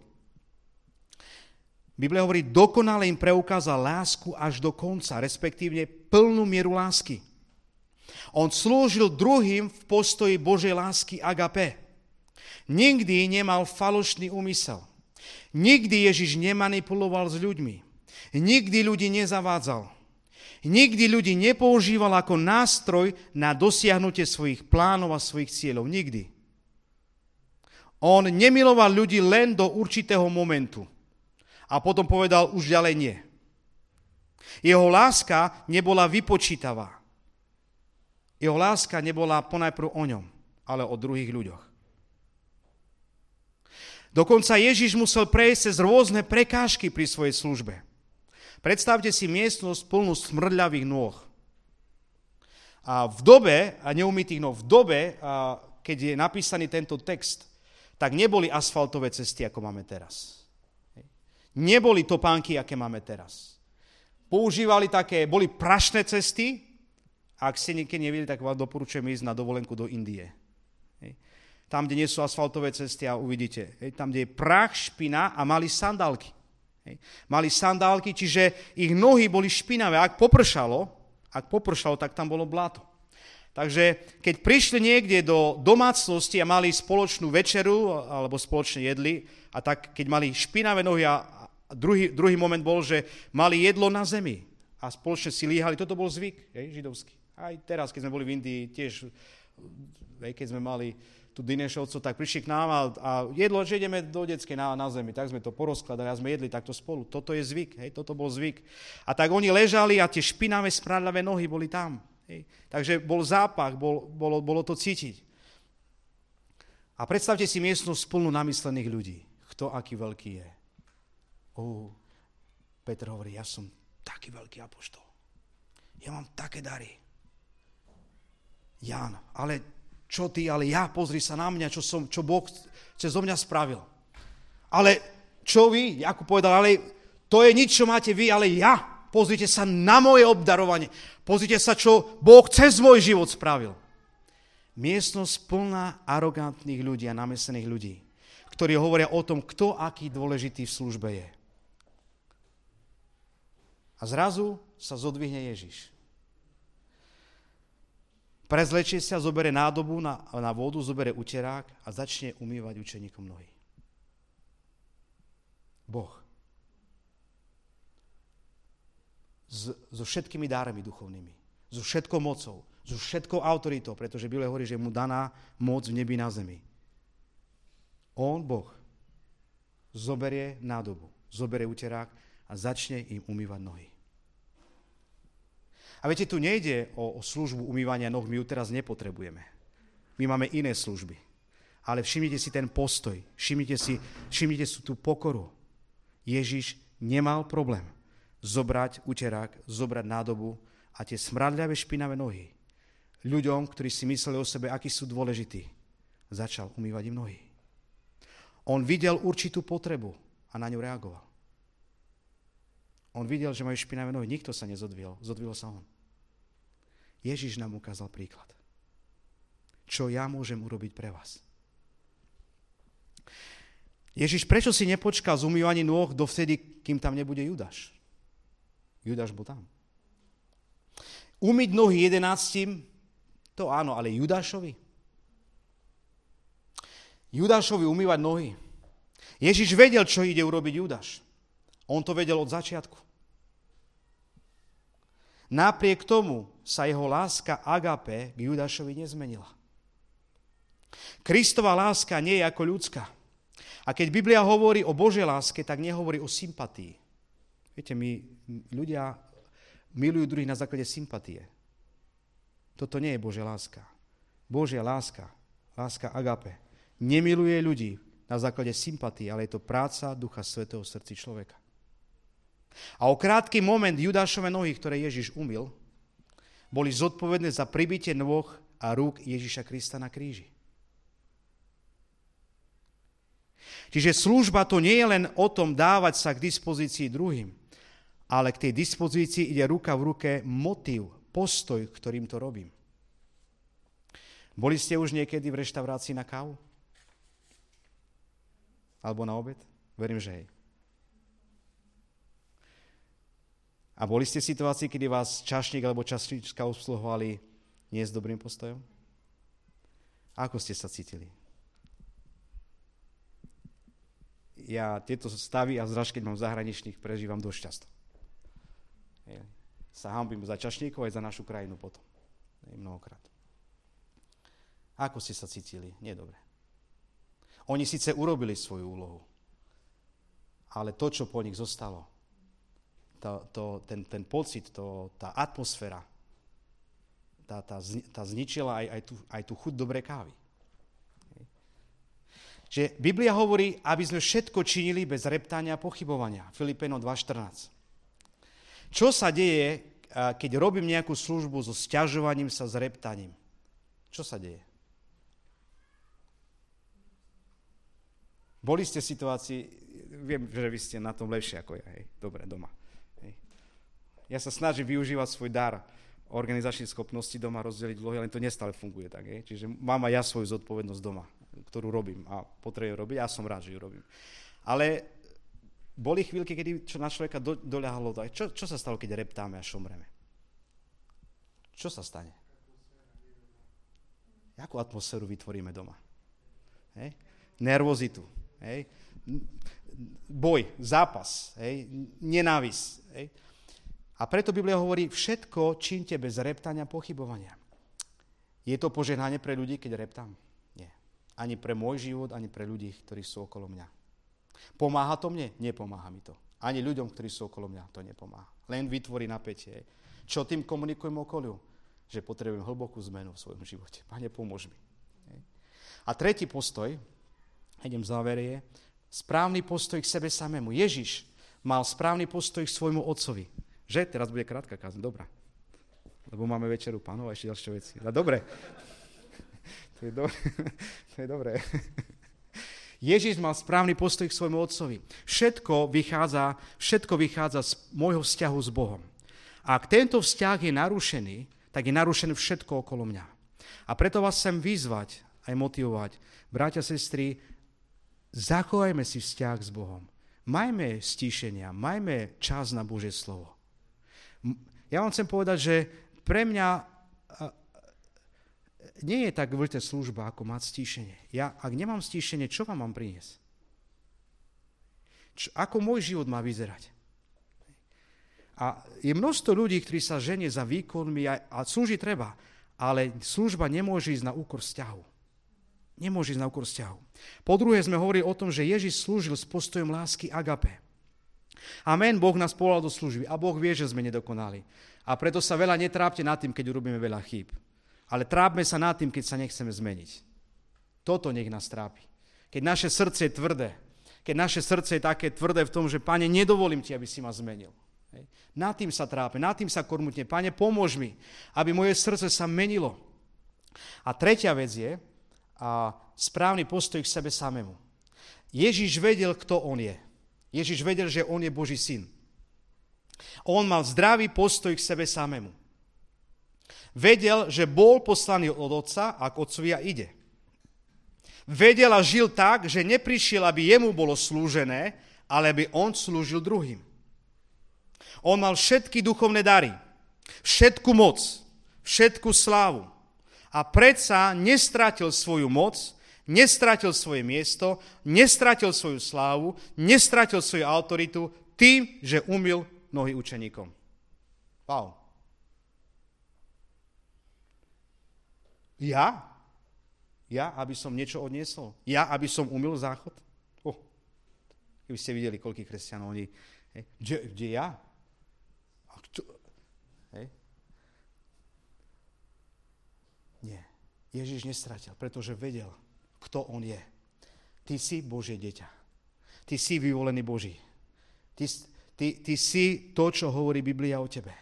Biblia hovorí, dokonale im preukázal lásku až do konca, respektívne plnú mieru lásky. On slúžil druhým v postoji Božej lásky agape. Nikdy nemal falošný úmysel. Nikdy Ježiš nemanipuloval s ľuďmi. Nikdy ľudí nezavádzal. Nikdy ľudí nepoužíval ako nástroj na dosiahnutie svojich plánov a svojich cieľov. Nikdy. On nemiloval ľudí len do určitého momentu. A potom povedal, už ďalej nie. Jeho láska nebola vypočítavá. Jeho láska nebola ponajprv o ňom, ale o druhých ľuďoch. Dokonca Ježiš musel prejsť cez rôzne prekážky pri svojej službe. Predstavte si miestnosť plnú smrdľavých nôh. A v dobe, a neumytých nôh, v dobe, a keď je napísaný tento text, tak neboli asfaltové cesty, ako máme teraz. Neboli topánky, aké máme teraz. Používali také, boli prašné cesty, a ak ste niekedy nevideli, tak vám doporučujem ísť na dovolenku do Indie. Tam, kde nie sú asfaltové cesty a uvidíte. Tam, kde je prach, špina a mali sandálky. Hej. Mali sandálky, čiže ich nohy boli špinavé. Ak popršalo, ak popršalo, tak tam bolo blato. Takže keď prišli niekde do domácnosti a mali spoločnú večeru alebo spoločne jedli, a tak keď mali špinavé nohy a druhý, druhý moment bol, že mali jedlo na zemi a spoločne si líhali, toto bol zvyk hej, židovský. Aj teraz, keď sme boli v Indii, tiež, hej, keď sme mali tu Dinešovcov, tak prišli k nám a, a jedlo, že ideme do detskej na, na zemi. Tak sme to porozkladali a sme jedli takto spolu. Toto je zvyk, hej, toto bol zvyk. A tak oni ležali a tie špinavé, sprádľavé nohy boli tam. Hej. Takže bol zápach, bol, bolo, bolo to cítiť. A predstavte si miestnosť plnú namyslených ľudí. Kto aký veľký je. Oh, Petr hovorí, ja som taký veľký apoštol. Ja mám také dary. Jan, ale čo ty, ale ja, pozri sa na mňa, čo, som, čo Boh cez mňa spravil. Ale čo vy, ako povedal, ale to je nič, čo máte vy, ale ja. Pozrite sa na moje obdarovanie. Pozrite sa, čo Boh cez môj život spravil. miestnosť plná arogantných ľudí a namesených ľudí, ktorí hovoria o tom, kto aký dôležitý v službe je. A zrazu sa zodvihne Ježiš. Prezlečie sa, zobere nádobu na, na vodu, zobere uterák a začne umývať učeníkom nohy. Boh. S, so všetkými dárami duchovnými. So všetkou mocou. So všetkou autoritou, pretože Biblia hovorí, že mu daná moc v nebi na zemi. On, Boh, zoberie nádobu, zoberie uterák a začne im umývať nohy. A viete, tu nejde o, o službu umývania noh, my ju teraz nepotrebujeme. My máme iné služby. Ale všimnite si ten postoj, všimnite si, všimnite si tú pokoru. Ježiš nemal problém zobrať uterák, zobrať nádobu a tie smradľavé špinavé nohy ľuďom, ktorí si mysleli o sebe, akí sú dôležití, začal umývať im nohy. On videl určitú potrebu a na ňu reagoval. On videl, že majú špinavé nohy. Nikto sa nezodvil. Zodvil sa on. Ježiš nám ukázal príklad. Čo ja môžem urobiť pre vás? Ježiš, prečo si nepočkal z umývaní nôh dovtedy, kým tam nebude Judáš? Judáš bol tam. Umyť nohy jedenáctim, to áno, ale Judášovi? Judášovi umývať nohy. Ježiš vedel, čo ide urobiť Judáš. On to vedel od začiatku. Napriek tomu sa jeho láska agape k Judášovi nezmenila. Kristova láska nie je ako ľudská. A keď Biblia hovorí o Božej láske, tak nehovorí o sympatii. Viete, my ľudia milujú druhých na základe sympatie. Toto nie je Božia láska. Božia láska, láska agape, nemiluje ľudí na základe sympatie, ale je to práca Ducha Svetého v srdci človeka. A o krátky moment Judášove nohy, ktoré Ježiš umil, boli zodpovedné za pribitie nôh a rúk Ježiša Krista na kríži. Čiže služba to nie je len o tom dávať sa k dispozícii druhým, ale k tej dispozícii ide ruka v ruke motiv, postoj, ktorým to robím. Boli ste už niekedy v reštaurácii na kávu? Alebo na obed? Verím, že hej. A boli ste v situácii, kedy vás čašník alebo čašníčka obsluhovali nie s dobrým postojom? Ako ste sa cítili? Ja tieto stavy a zvlášť, keď mám zahraničných, prežívam dosť často. Sa hambím za čašníkov aj za našu krajinu potom. Mnohokrát. Ako ste sa cítili? Nie dobre. Oni síce urobili svoju úlohu, ale to, čo po nich zostalo, to, to, ten, ten pocit, to, tá atmosféra, tá, tá, tá zničila aj, aj, tú, aj tú chuť dobrej kávy. Že Biblia hovorí, aby sme všetko činili bez reptania a pochybovania. Filipeno 2.14. Čo sa deje, keď robím nejakú službu so sťažovaním sa, s reptaním? Čo sa deje? Boli ste v situácii, viem, že vy ste na tom lepšie ako ja, hej, dobre, doma. Ja sa snažím využívať svoj dar organizačnej schopnosti doma rozdeliť vlohy, ale to nestále funguje tak. Je? Čiže mám aj ja svoju zodpovednosť doma, ktorú robím a potrebujem robiť. Ja som rád, že ju robím. Ale boli chvíľky, kedy čo na človeka do, doľahalo. Čo, čo sa stalo, keď reptáme a šomreme? Čo sa stane? Jakú atmosféru vytvoríme doma? Hej? Nervozitu. Hej? Boj, zápas, hej? nenávisť. Hej? A preto Biblia hovorí, všetko činte bez reptania pochybovania. Je to požehnanie pre ľudí, keď reptám? Nie. Ani pre môj život, ani pre ľudí, ktorí sú okolo mňa. Pomáha to mne? Nepomáha mi to. Ani ľuďom, ktorí sú okolo mňa, to nepomáha. Len vytvorí napätie. Čo tým komunikujem okoliu? Že potrebujem hlbokú zmenu v svojom živote. Pane, pomôž mi. A tretí postoj, idem záver, je správny postoj k sebe samému. Ježiš mal správny postoj k svojmu otcovi. Že? Teraz bude krátka kázeň, dobrá. Lebo máme večeru pánov a ešte ďalšie veci. A dobre. To je, dobre. to je dobré. Ježiš mal správny postoj k svojmu otcovi. Všetko vychádza, všetko vychádza z môjho vzťahu s Bohom. A ak tento vzťah je narušený, tak je narušené všetko okolo mňa. A preto vás chcem vyzvať, aj motivovať. Bratia, sestry, zachovajme si vzťah s Bohom. Majme stíšenia, majme čas na Božie slovo. Ja vám chcem povedať, že pre mňa nie je tak dôležitá služba, ako mať stíšenie. Ja, ak nemám stíšenie, čo vám mám priniesť? Čo, ako môj život má vyzerať? A je množstvo ľudí, ktorí sa ženie za výkonmi a, a slúži treba, ale služba nemôže ísť na úkor vzťahu. Nemôže ísť na úkor vzťahu. Po druhé sme hovorili o tom, že Ježiš slúžil s postojom lásky agape. Amen, Boh nás povolal do služby a Boh vie, že sme nedokonali. A preto sa veľa netrápte nad tým, keď urobíme veľa chýb. Ale trápme sa nad tým, keď sa nechceme zmeniť. Toto nech nás trápi. Keď naše srdce je tvrdé, keď naše srdce je také tvrdé v tom, že Pane, nedovolím Ti, aby si ma zmenil. Hej. Nad tým sa trápe, nad tým sa kormutne. Pane, pomôž mi, aby moje srdce sa menilo. A tretia vec je a správny postoj k sebe samému. Ježiš vedel, kto on je. Ježiš vedel, že on je Boží syn. On mal zdravý postoj k sebe samému. Vedel, že bol poslaný od otca a k otcovia ide. Vedel a žil tak, že neprišiel, aby jemu bolo slúžené, ale aby on slúžil druhým. On mal všetky duchovné dary, všetku moc, všetku slávu. A predsa nestratil svoju moc, nestratil svoje miesto, nestratil svoju slávu, nestratil svoju autoritu tým, že umil nohy učeníkom. Wow. Ja? Ja, aby som niečo odniesol? Ja, aby som umil záchod? Oh, keby ste videli, koľkých kresťanov oni... Hej, kde, kde ja? A kto? Hej. Nie. Ježiš nestratil, pretože vedel, kto on je. Ty si Božie dieťa. Ty si vyvolený Boží. Ty, ty, ty si to, čo hovorí Biblia o tebe.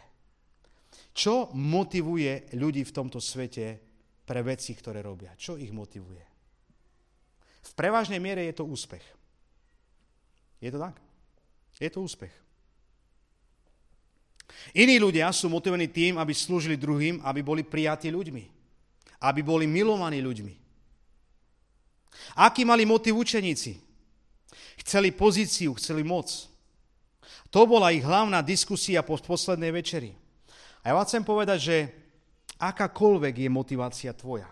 Čo motivuje ľudí v tomto svete pre veci, ktoré robia. Čo ich motivuje? V prevažnej miere je to úspech. Je to tak? Je to úspech. Iní ľudia sú motivovaní tým, aby slúžili druhým, aby boli prijatí ľuďmi. Aby boli milovaní ľuďmi. Aký mali motiv učeníci? Chceli pozíciu, chceli moc. To bola ich hlavná diskusia po poslednej večeri. A ja vám chcem povedať, že akákoľvek je motivácia tvoja.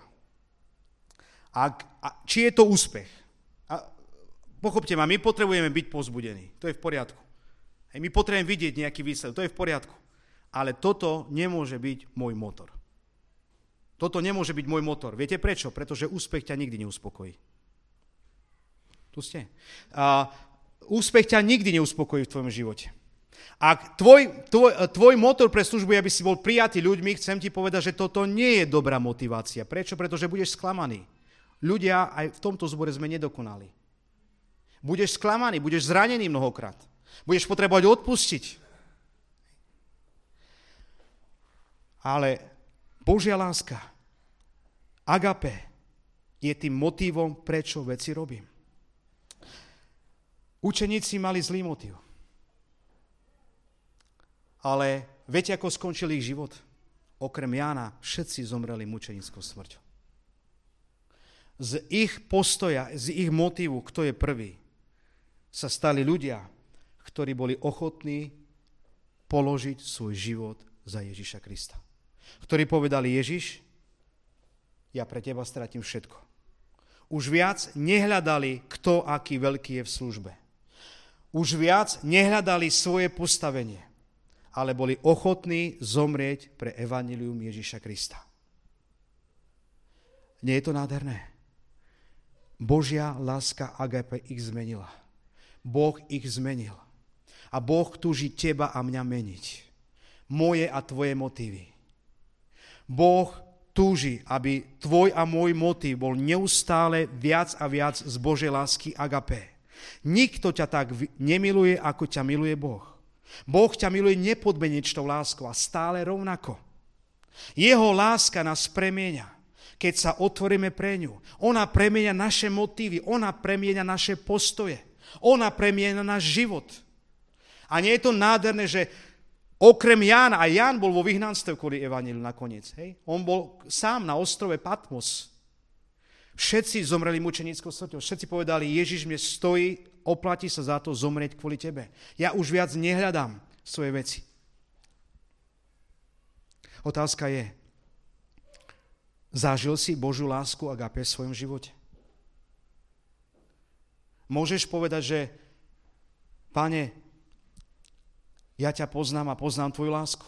Ak, a, či je to úspech. A, pochopte ma, my potrebujeme byť pozbudení. To je v poriadku. Hej, my potrebujeme vidieť nejaký výsledok. To je v poriadku. Ale toto nemôže byť môj motor. Toto nemôže byť môj motor. Viete prečo? Pretože úspech ťa nikdy neuspokojí. Tu ste. A, úspech ťa nikdy neuspokojí v tvojom živote. Ak tvoj, tvoj, tvoj motor pre službu je, aby si bol prijatý ľuďmi, chcem ti povedať, že toto nie je dobrá motivácia. Prečo? Pretože budeš sklamaný. Ľudia aj v tomto zbore sme nedokonali. Budeš sklamaný, budeš zranený mnohokrát. Budeš potrebovať odpustiť. Ale Božia láska, agape, je tým motivom, prečo veci robím. Učeníci mali zlý motiv. Ale viete, ako skončil ich život? Okrem Jána všetci zomreli mučenickou smrťou. Z ich postoja, z ich motivu, kto je prvý, sa stali ľudia, ktorí boli ochotní položiť svoj život za Ježiša Krista. Ktorí povedali, Ježiš, ja pre teba stratím všetko. Už viac nehľadali, kto aký veľký je v službe. Už viac nehľadali svoje postavenie ale boli ochotní zomrieť pre evanilium Ježíša Krista. Nie je to nádherné? Božia láska agape ich zmenila. Boh ich zmenil. A Boh túži teba a mňa meniť. Moje a tvoje motívy. Boh túži, aby tvoj a môj motív bol neustále viac a viac z Božej lásky agape. Nikto ťa tak nemiluje, ako ťa miluje Boh. Boh ťa miluje nepodmenečnou láskou a stále rovnako. Jeho láska nás premieňa, keď sa otvoríme pre ňu. Ona premieňa naše motívy, ona premieňa naše postoje, ona premieňa náš život. A nie je to nádherné, že Okrem Jána, a Ján bol vo vyhnanstve kvôli Evangeliu nakoniec. Hej? On bol sám na ostrove Patmos. Všetci zomreli mučenickou smrťou. Všetci povedali, Ježiš mne stojí, oplatí sa za to zomrieť kvôli tebe. Ja už viac nehľadám svoje veci. Otázka je, zažil si Božiu lásku agape v svojom živote? Môžeš povedať, že Pane, ja ťa poznám a poznám tvoju lásku.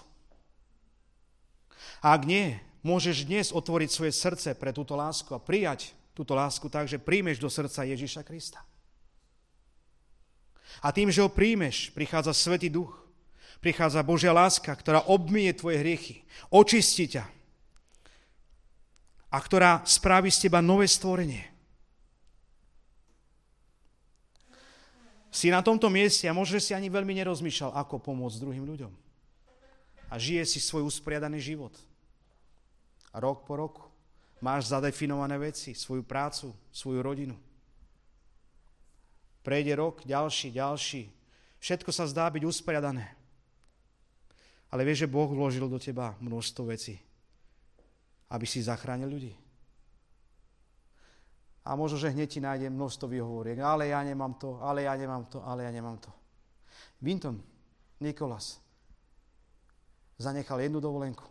A ak nie, môžeš dnes otvoriť svoje srdce pre túto lásku a prijať túto lásku tak, že príjmeš do srdca Ježiša Krista. A tým, že ho príjmeš, prichádza Svetý Duch. Prichádza Božia láska, ktorá obmie tvoje hriechy, očistí ťa a ktorá spraví z teba nové stvorenie. Si na tomto mieste a možno si ani veľmi nerozmýšľal, ako pomôcť druhým ľuďom. A žije si svoj usporiadaný život. Rok po roku máš zadefinované veci, svoju prácu, svoju rodinu. Prejde rok, ďalší, ďalší. Všetko sa zdá byť usporiadané. Ale vieš, že Boh vložil do teba množstvo vecí, aby si zachránil ľudí. A možno, že hneď ti nájdem množstvo výhovoriek. Ale ja nemám to, ale ja nemám to, ale ja nemám to. Vinton, Nikolas, zanechal jednu dovolenku.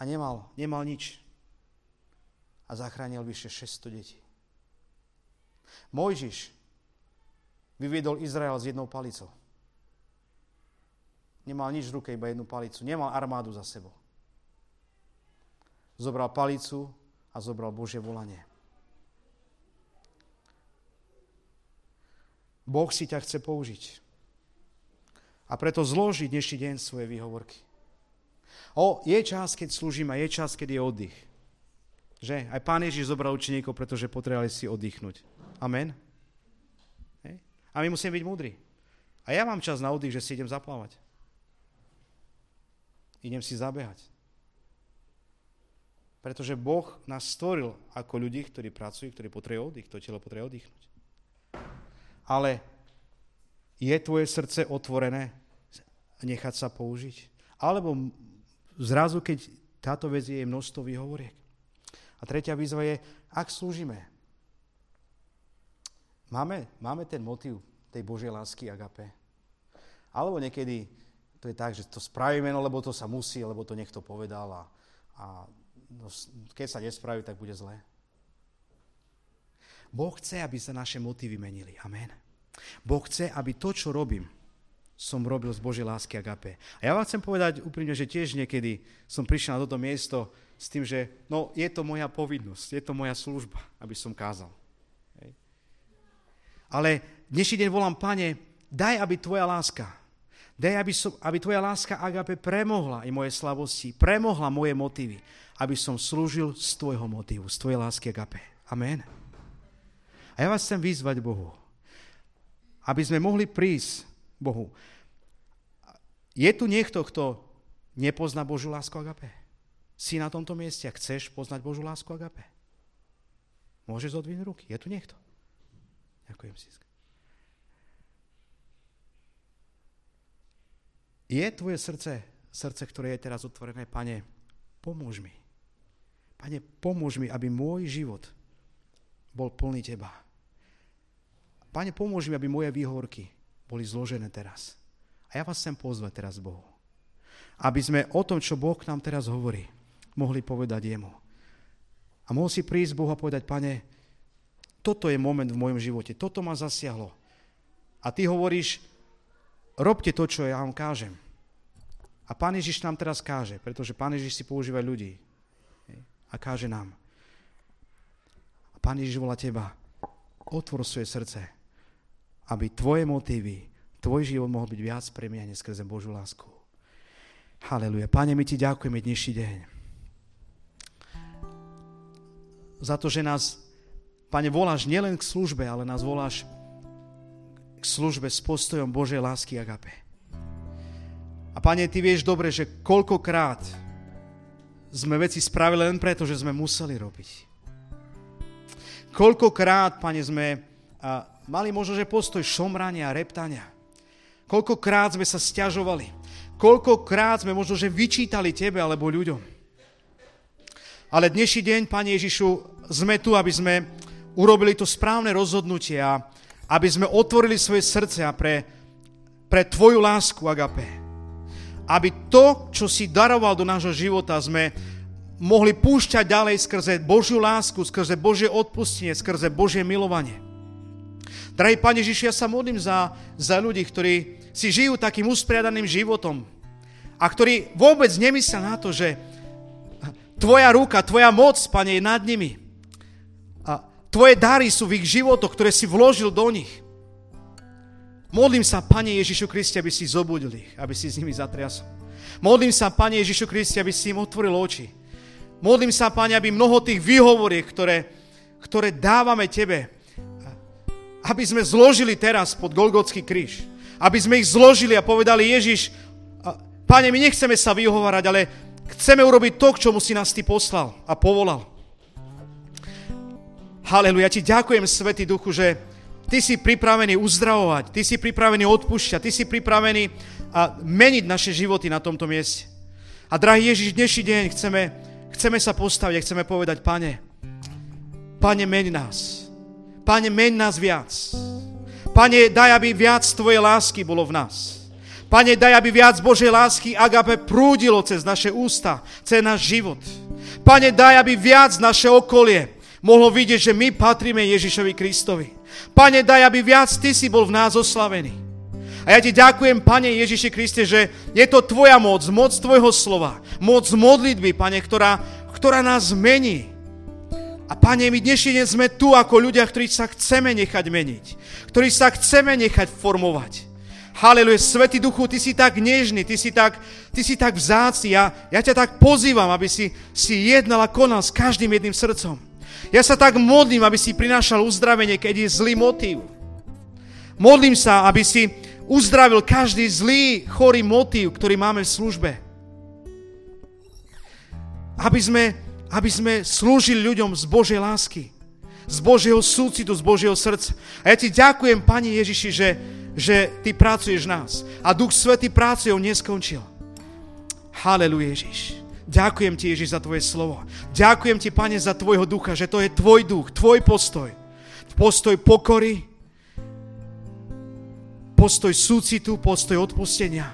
A nemal, nemal nič. A zachránil vyše 600 detí. Mojžiš vyviedol Izrael s jednou palicou. Nemal nič v ruke, iba jednu palicu. Nemal armádu za sebou. Zobral palicu, a zobral Božie volanie. Boh si ťa chce použiť. A preto zloží dnešný deň svoje výhovorky. O, je čas, keď slúžim a je čas, keď je oddych. Že? Aj Pán Ježiš zobral učeníkov, pretože potrebovali si oddychnúť. Amen? Hej? A my musíme byť múdri. A ja mám čas na oddych, že si idem zaplávať. Idem si zabehať. Pretože Boh nás stvoril ako ľudí, ktorí pracujú, ktorí potrebujú oddych, to telo potrebuje oddychnúť. Ale je tvoje srdce otvorené nechať sa použiť? Alebo zrazu, keď táto vec je množstvo výhovoriek. A tretia výzva je, ak slúžime, máme, máme ten motiv tej Božej lásky agape. Alebo niekedy to je tak, že to spravíme, no lebo to sa musí, lebo to niekto povedal a, a no, keď sa nespraví, tak bude zlé. Boh chce, aby sa naše motívy menili. Amen. Boh chce, aby to, čo robím, som robil z Božej lásky agape. A ja vám chcem povedať úprimne, že tiež niekedy som prišiel na toto miesto s tým, že no, je to moja povinnosť, je to moja služba, aby som kázal. Hej. Ale dnešný deň volám, pane, daj, aby tvoja láska, daj, aby, som, aby tvoja láska agape premohla i moje slavosti, premohla moje motívy aby som slúžil z tvojho motívu, z tvojej lásky agape. Amen. A ja vás chcem vyzvať Bohu, aby sme mohli prísť Bohu. Je tu niekto, kto nepozná Božú lásku agape? Si na tomto mieste a chceš poznať Božú lásku agape? Môžeš zodvihnúť ruky. Je tu niekto? Ďakujem si. Je tvoje srdce, srdce, ktoré je teraz otvorené, pane, pomôž mi. Pane, pomôž mi, aby môj život bol plný Teba. Pane, pomôž mi, aby moje výhovorky boli zložené teraz. A ja vás chcem pozvať teraz Bohu. Aby sme o tom, čo Boh k nám teraz hovorí, mohli povedať Jemu. A mohol si prísť Bohu a povedať, Pane, toto je moment v mojom živote, toto ma zasiahlo. A Ty hovoríš, robte to, čo ja vám kážem. A Pán Ježiš nám teraz káže, pretože Pán Ježiš si používa ľudí a káže nám. A Pán Ježiš volá teba, otvor svoje srdce, aby tvoje motívy, tvoj život mohol byť viac premianý skrze Božú lásku. Haleluja. Pane, my ti ďakujeme dnešný deň. Za to, že nás, Pane, voláš nielen k službe, ale nás voláš k službe s postojom Božej lásky agape. A Pane, Ty vieš dobre, že koľkokrát sme veci spravili len preto, že sme museli robiť. Koľkokrát, pane, sme a, mali možno, že postoj šomrania a reptania. Koľkokrát sme sa stiažovali. Koľkokrát sme možno, že vyčítali Tebe alebo ľuďom. Ale dnešný deň, Pane Ježišu, sme tu, aby sme urobili to správne rozhodnutie a aby sme otvorili svoje srdce pre, pre Tvoju lásku, Agape. Aby to, čo si daroval do nášho života, sme mohli púšťať ďalej skrze Božiu lásku, skrze Božie odpustenie, skrze Božie milovanie. Drahý Pane Ježiš, ja sa modlím za, za ľudí, ktorí si žijú takým usporiadaným životom a ktorí vôbec nemyslia na to, že Tvoja ruka, Tvoja moc, Pane, je nad nimi. A Tvoje dary sú v ich životoch, ktoré si vložil do nich. Modlím sa, Pane Ježišu Kriste, aby si zobudil ich, aby si s nimi zatriasol. Modlím sa, Pane Ježišu Kriste, aby si im otvoril oči. Modlím sa, Pane, aby mnoho tých výhovoriek, ktoré, ktoré dávame Tebe, aby sme zložili teraz pod Golgotský kríž. Aby sme ich zložili a povedali, Ježiš, Pane, my nechceme sa vyhovárať, ale chceme urobiť to, k čomu si nás Ty poslal a povolal. Haleluja, ti ďakujem, Svetý Duchu, že Ty si pripravený uzdravovať, Ty si pripravený odpúšťať, Ty si pripravený a meniť naše životy na tomto mieste. A drahý Ježiš, dnešný deň chceme, chceme sa postaviť a chceme povedať, Pane, Pane, meň nás. Pane, meň nás viac. Pane, daj, aby viac Tvojej lásky bolo v nás. Pane, daj, aby viac Božej lásky agape prúdilo cez naše ústa, cez náš život. Pane, daj, aby viac naše okolie mohlo vidieť, že my patríme Ježišovi Kristovi. Pane, daj, aby viac Ty si bol v nás oslavený. A ja ti ďakujem, Pane Ježiši Kriste, že je to Tvoja moc, moc Tvojho slova, moc modlitby, Pane, ktorá, ktorá nás mení. A Pane, my dnešný deň sme tu ako ľudia, ktorí sa chceme nechať meniť. Ktorí sa chceme nechať formovať. Haleluja, Svetý Duchu, Ty si tak nežný, Ty si tak, ty si tak vzácný. Ja, ja ťa tak pozývam, aby si, si jednal a konal s každým jedným srdcom. Ja sa tak modlím, aby si prinášal uzdravenie, keď je zlý motív. Modlím sa, aby si uzdravil každý zlý, chorý motív, ktorý máme v službe. Aby sme aby sme slúžili ľuďom z Božej lásky, z Božieho súcitu, z Božieho srdca. A ja ti ďakujem, Pani Ježiši, že, že Ty pracuješ nás. A Duch Svetý prácujou neskončil. Haleluja, Ježiš. Ďakujem Ti, Ježiš, za Tvoje slovo. Ďakujem Ti, Pane, za Tvojho ducha, že to je Tvoj duch, Tvoj postoj. Postoj pokory, postoj súcitu, postoj odpustenia,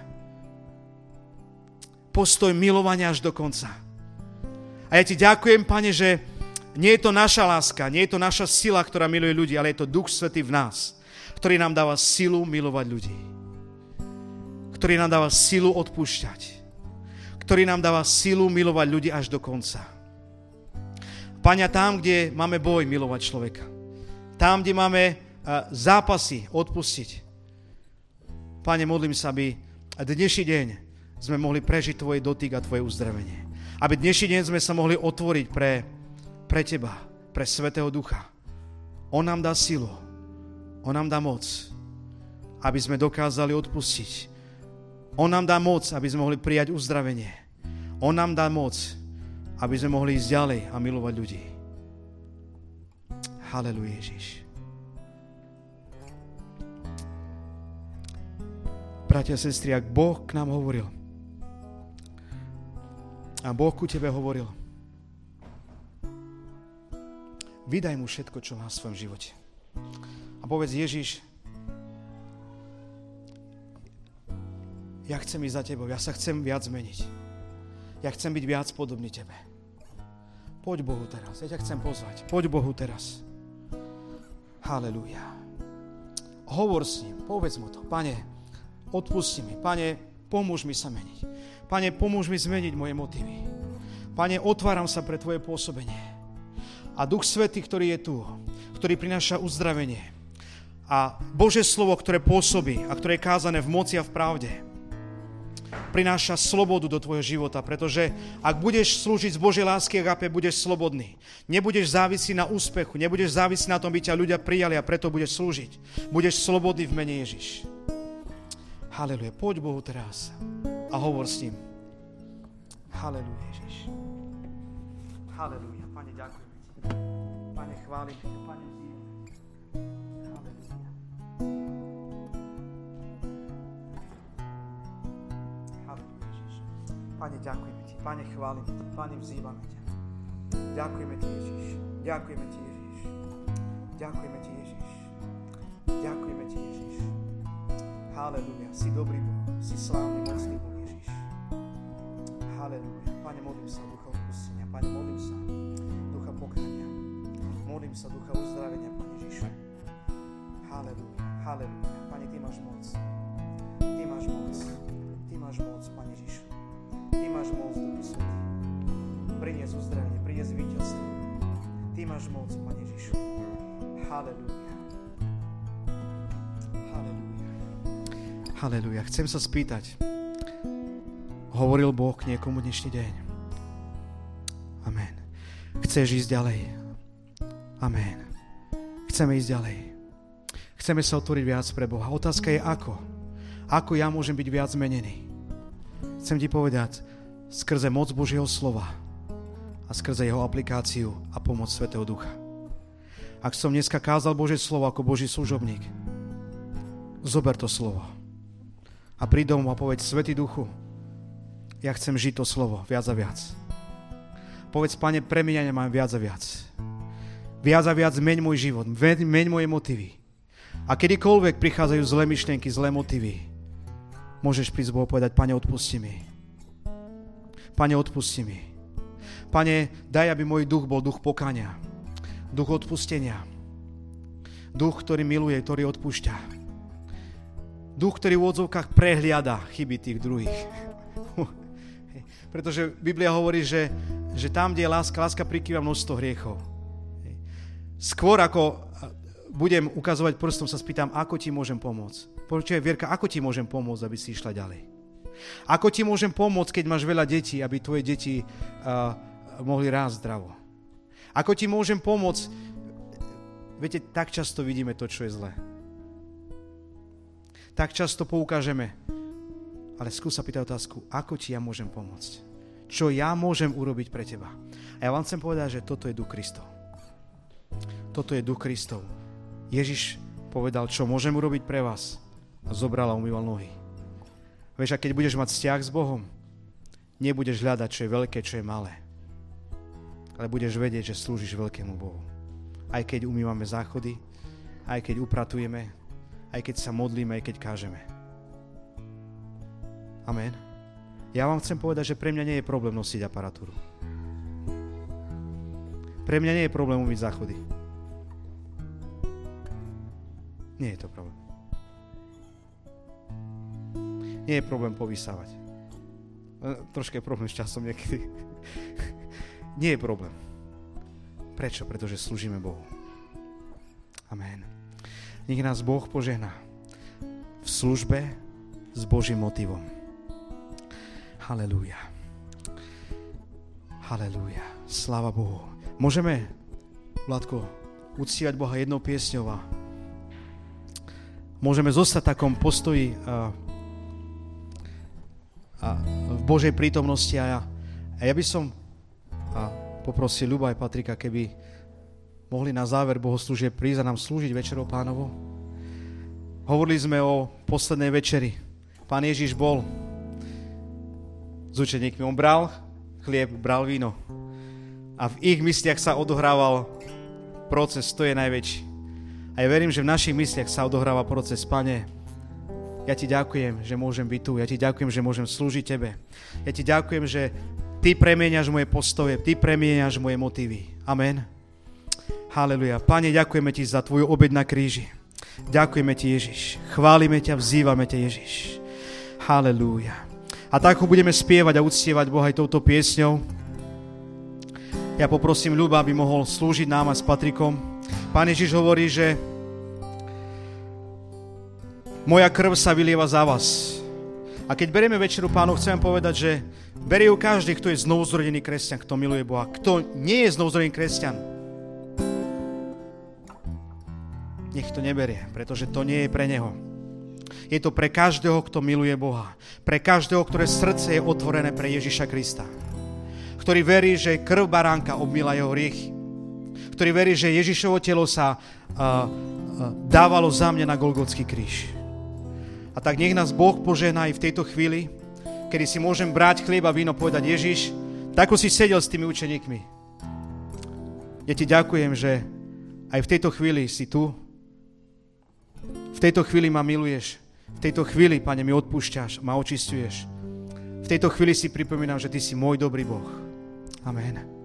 postoj milovania až do konca. A ja ti ďakujem, Pane, že nie je to naša láska, nie je to naša sila, ktorá miluje ľudí, ale je to Duch Svetý v nás, ktorý nám dáva silu milovať ľudí. Ktorý nám dáva silu odpúšťať. Ktorý nám dáva silu milovať ľudí až do konca. Pane, tam, kde máme boj milovať človeka. Tam, kde máme zápasy odpustiť. Pane, modlím sa, aby dnešný deň sme mohli prežiť Tvoje dotyk a Tvoje uzdravenie. Aby dnešný deň sme sa mohli otvoriť pre, pre Teba, pre Svetého Ducha. On nám dá silu, On nám dá moc, aby sme dokázali odpustiť. On nám dá moc, aby sme mohli prijať uzdravenie. On nám dá moc, aby sme mohli ísť ďalej a milovať ľudí. Haleluja, Ježiš. Bratia a sestry, ak Boh k nám hovoril, a Boh ku tebe hovoril, vydaj mu všetko, čo má v svojom živote. A povedz, Ježiš, ja chcem ísť za tebou, ja sa chcem viac zmeniť. Ja chcem byť viac podobný tebe. Poď Bohu teraz, ja ťa chcem pozvať. Poď Bohu teraz. Halelúja. Hovor s ním, povedz mu to. Pane, odpusti mi. Pane, pomôž mi sa meniť. Pane, pomôž mi zmeniť moje motívy. Pane, otváram sa pre Tvoje pôsobenie. A Duch Svetý, ktorý je tu, ktorý prináša uzdravenie a Bože slovo, ktoré pôsobí a ktoré je kázané v moci a v pravde, prináša slobodu do tvojho života, pretože ak budeš slúžiť z Božej lásky agape, budeš slobodný. Nebudeš závisí na úspechu, nebudeš závisí na tom, by ťa ľudia prijali a preto budeš slúžiť. Budeš slobodný v mene Ježiš. Haleluja. Poď Bohu teraz a hovor s ním. Haleluja, Ježiš. Haleluja. Pane, ďakujem ti. Pane, chválim ti. Pane, Pane, ďakujeme Ti. Pane, chválime Ti. Pane, vzývame Ťa. Ďakujeme Ti, Ježiš. Ďakujeme Ti, Ježiš. Ďakujeme Ti, Ježiš. Ďakujeme Ti, Ježiš. Haleluja. Si dobrý Boh. Si slávny, mocný Boh, Ježiš. Haleluja. Pane, modlím sa ducha odpustenia. Pane, modlím sa ducha pokánia. Modlím sa ducha uzdravenia, Pane Ježišu. Haleluja. Haleluja. Pane, Ty máš moc. Ty máš moc. Ty máš moc, Pane Ježišu. Ty máš moc, Duchu Svetý. Prinies uzdravenie, prinies víťazstvo. Ty máš moc, Pane Ježišu. Haleluja. Haleluja. Haleluja. Chcem sa spýtať. Hovoril Boh k niekomu dnešný deň. Amen. Chceš ísť ďalej? Amen. Chceme ísť ďalej. Chceme sa otvoriť viac pre Boha. Otázka je ako. Ako ja môžem byť viac zmenený? Chcem ti povedať, skrze moc Božieho slova a skrze jeho aplikáciu a pomoc Svetého Ducha. Ak som dneska kázal Božie slovo ako Boží služobník, zober to slovo a príď domov a povedz Svetý Duchu, ja chcem žiť to slovo viac a viac. Povedz, Pane, premiňania mám viac a viac. Viac a viac meň môj život, meň, meň moje motívy. A kedykoľvek prichádzajú zlé myšlienky, zlé motívy, môžeš prísť Bohu povedať, Pane, odpusti mi. Pane, odpusti mi. Pane, daj, aby môj duch bol duch pokania, duch odpustenia, duch, ktorý miluje, ktorý odpúšťa. Duch, ktorý v odzovkách prehliada chyby tých druhých. Pretože Biblia hovorí, že, že tam, kde je láska, láska prikýva množstvo hriechov. Skôr ako budem ukazovať prstom, sa spýtam, ako ti môžem pomôcť. Počuj, Vierka, ako ti môžem pomôcť, aby si išla ďalej? Ako ti môžem pomôcť, keď máš veľa detí, aby tvoje deti uh, mohli rásť zdravo? Ako ti môžem pomôcť? Viete, tak často vidíme to, čo je zlé. Tak často poukážeme. Ale skús sa pýtať otázku, ako ti ja môžem pomôcť? Čo ja môžem urobiť pre teba? A ja vám chcem povedať, že toto je duch Kristov. Toto je duch Kristov. Ježiš povedal, čo môžem urobiť pre vás. A zobral umýval nohy. Vieš, a keď budeš mať vzťah s Bohom, nebudeš hľadať, čo je veľké, čo je malé. Ale budeš vedieť, že slúžiš veľkému Bohu. Aj keď umývame záchody, aj keď upratujeme, aj keď sa modlíme, aj keď kážeme. Amen. Ja vám chcem povedať, že pre mňa nie je problém nosiť aparatúru. Pre mňa nie je problém umyť záchody. Nie je to problém. Nie je problém povysávať. Troška je problém s časom niekedy. Nie je problém. Prečo? Pretože slúžime Bohu. Amen. Nech nás Boh požehná v službe s Božím motivom. Halelúja. Halelúja. Sláva Bohu. Môžeme, Vládko, uctívať Boha jednou piesňou a môžeme zostať v takom postoji a, a v Božej prítomnosti a ja, a ja by som a poprosil Ľuba aj Patrika, keby mohli na záver bohoslúžie prísť a nám slúžiť večerou pánovo. Hovorili sme o poslednej večeri. Pán Ježiš bol s učeníkmi. On bral chlieb, bral víno. A v ich mysliach sa odohrával proces, to je najväčší. A ja verím, že v našich mysliach sa odohráva proces. Pane, ja ti ďakujem, že môžem byť tu. Ja ti ďakujem, že môžem slúžiť tebe. Ja ti ďakujem, že ty premieňaš moje postoje, ty premieňaš moje motívy. Amen. Haleluja. Pane, ďakujeme ti za tvoju obed na kríži. Ďakujeme ti, Ježiš. Chválime ťa, vzývame ťa, Ježiš. Halelúja. A tak ho budeme spievať a uctievať Boha aj touto piesňou. Ja poprosím Ľuba, aby mohol slúžiť nám a s Patrikom. Pán Ježiš hovorí, že moja krv sa vylieva za vás. A keď berieme večeru pánov, chcem povedať, že berie ju každý, kto je znovuzrodený kresťan, kto miluje Boha. Kto nie je znovuzrodený kresťan, nech to neberie, pretože to nie je pre neho. Je to pre každého, kto miluje Boha. Pre každého, ktoré srdce je otvorené pre Ježiša Krista. Ktorý verí, že krv baránka obmila jeho hriechy ktorý verí, že Ježišovo telo sa uh, uh, dávalo za mňa na Golgotský kríž. A tak nech nás Boh požehná aj v tejto chvíli, kedy si môžem brať chlieb a víno, povedať Ježiš, tak si sedel s tými učeníkmi. Ja ti ďakujem, že aj v tejto chvíli si tu. V tejto chvíli ma miluješ. V tejto chvíli, Pane, mi odpúšťaš, ma očistuješ. V tejto chvíli si pripomínam, že Ty si môj dobrý Boh. Amen.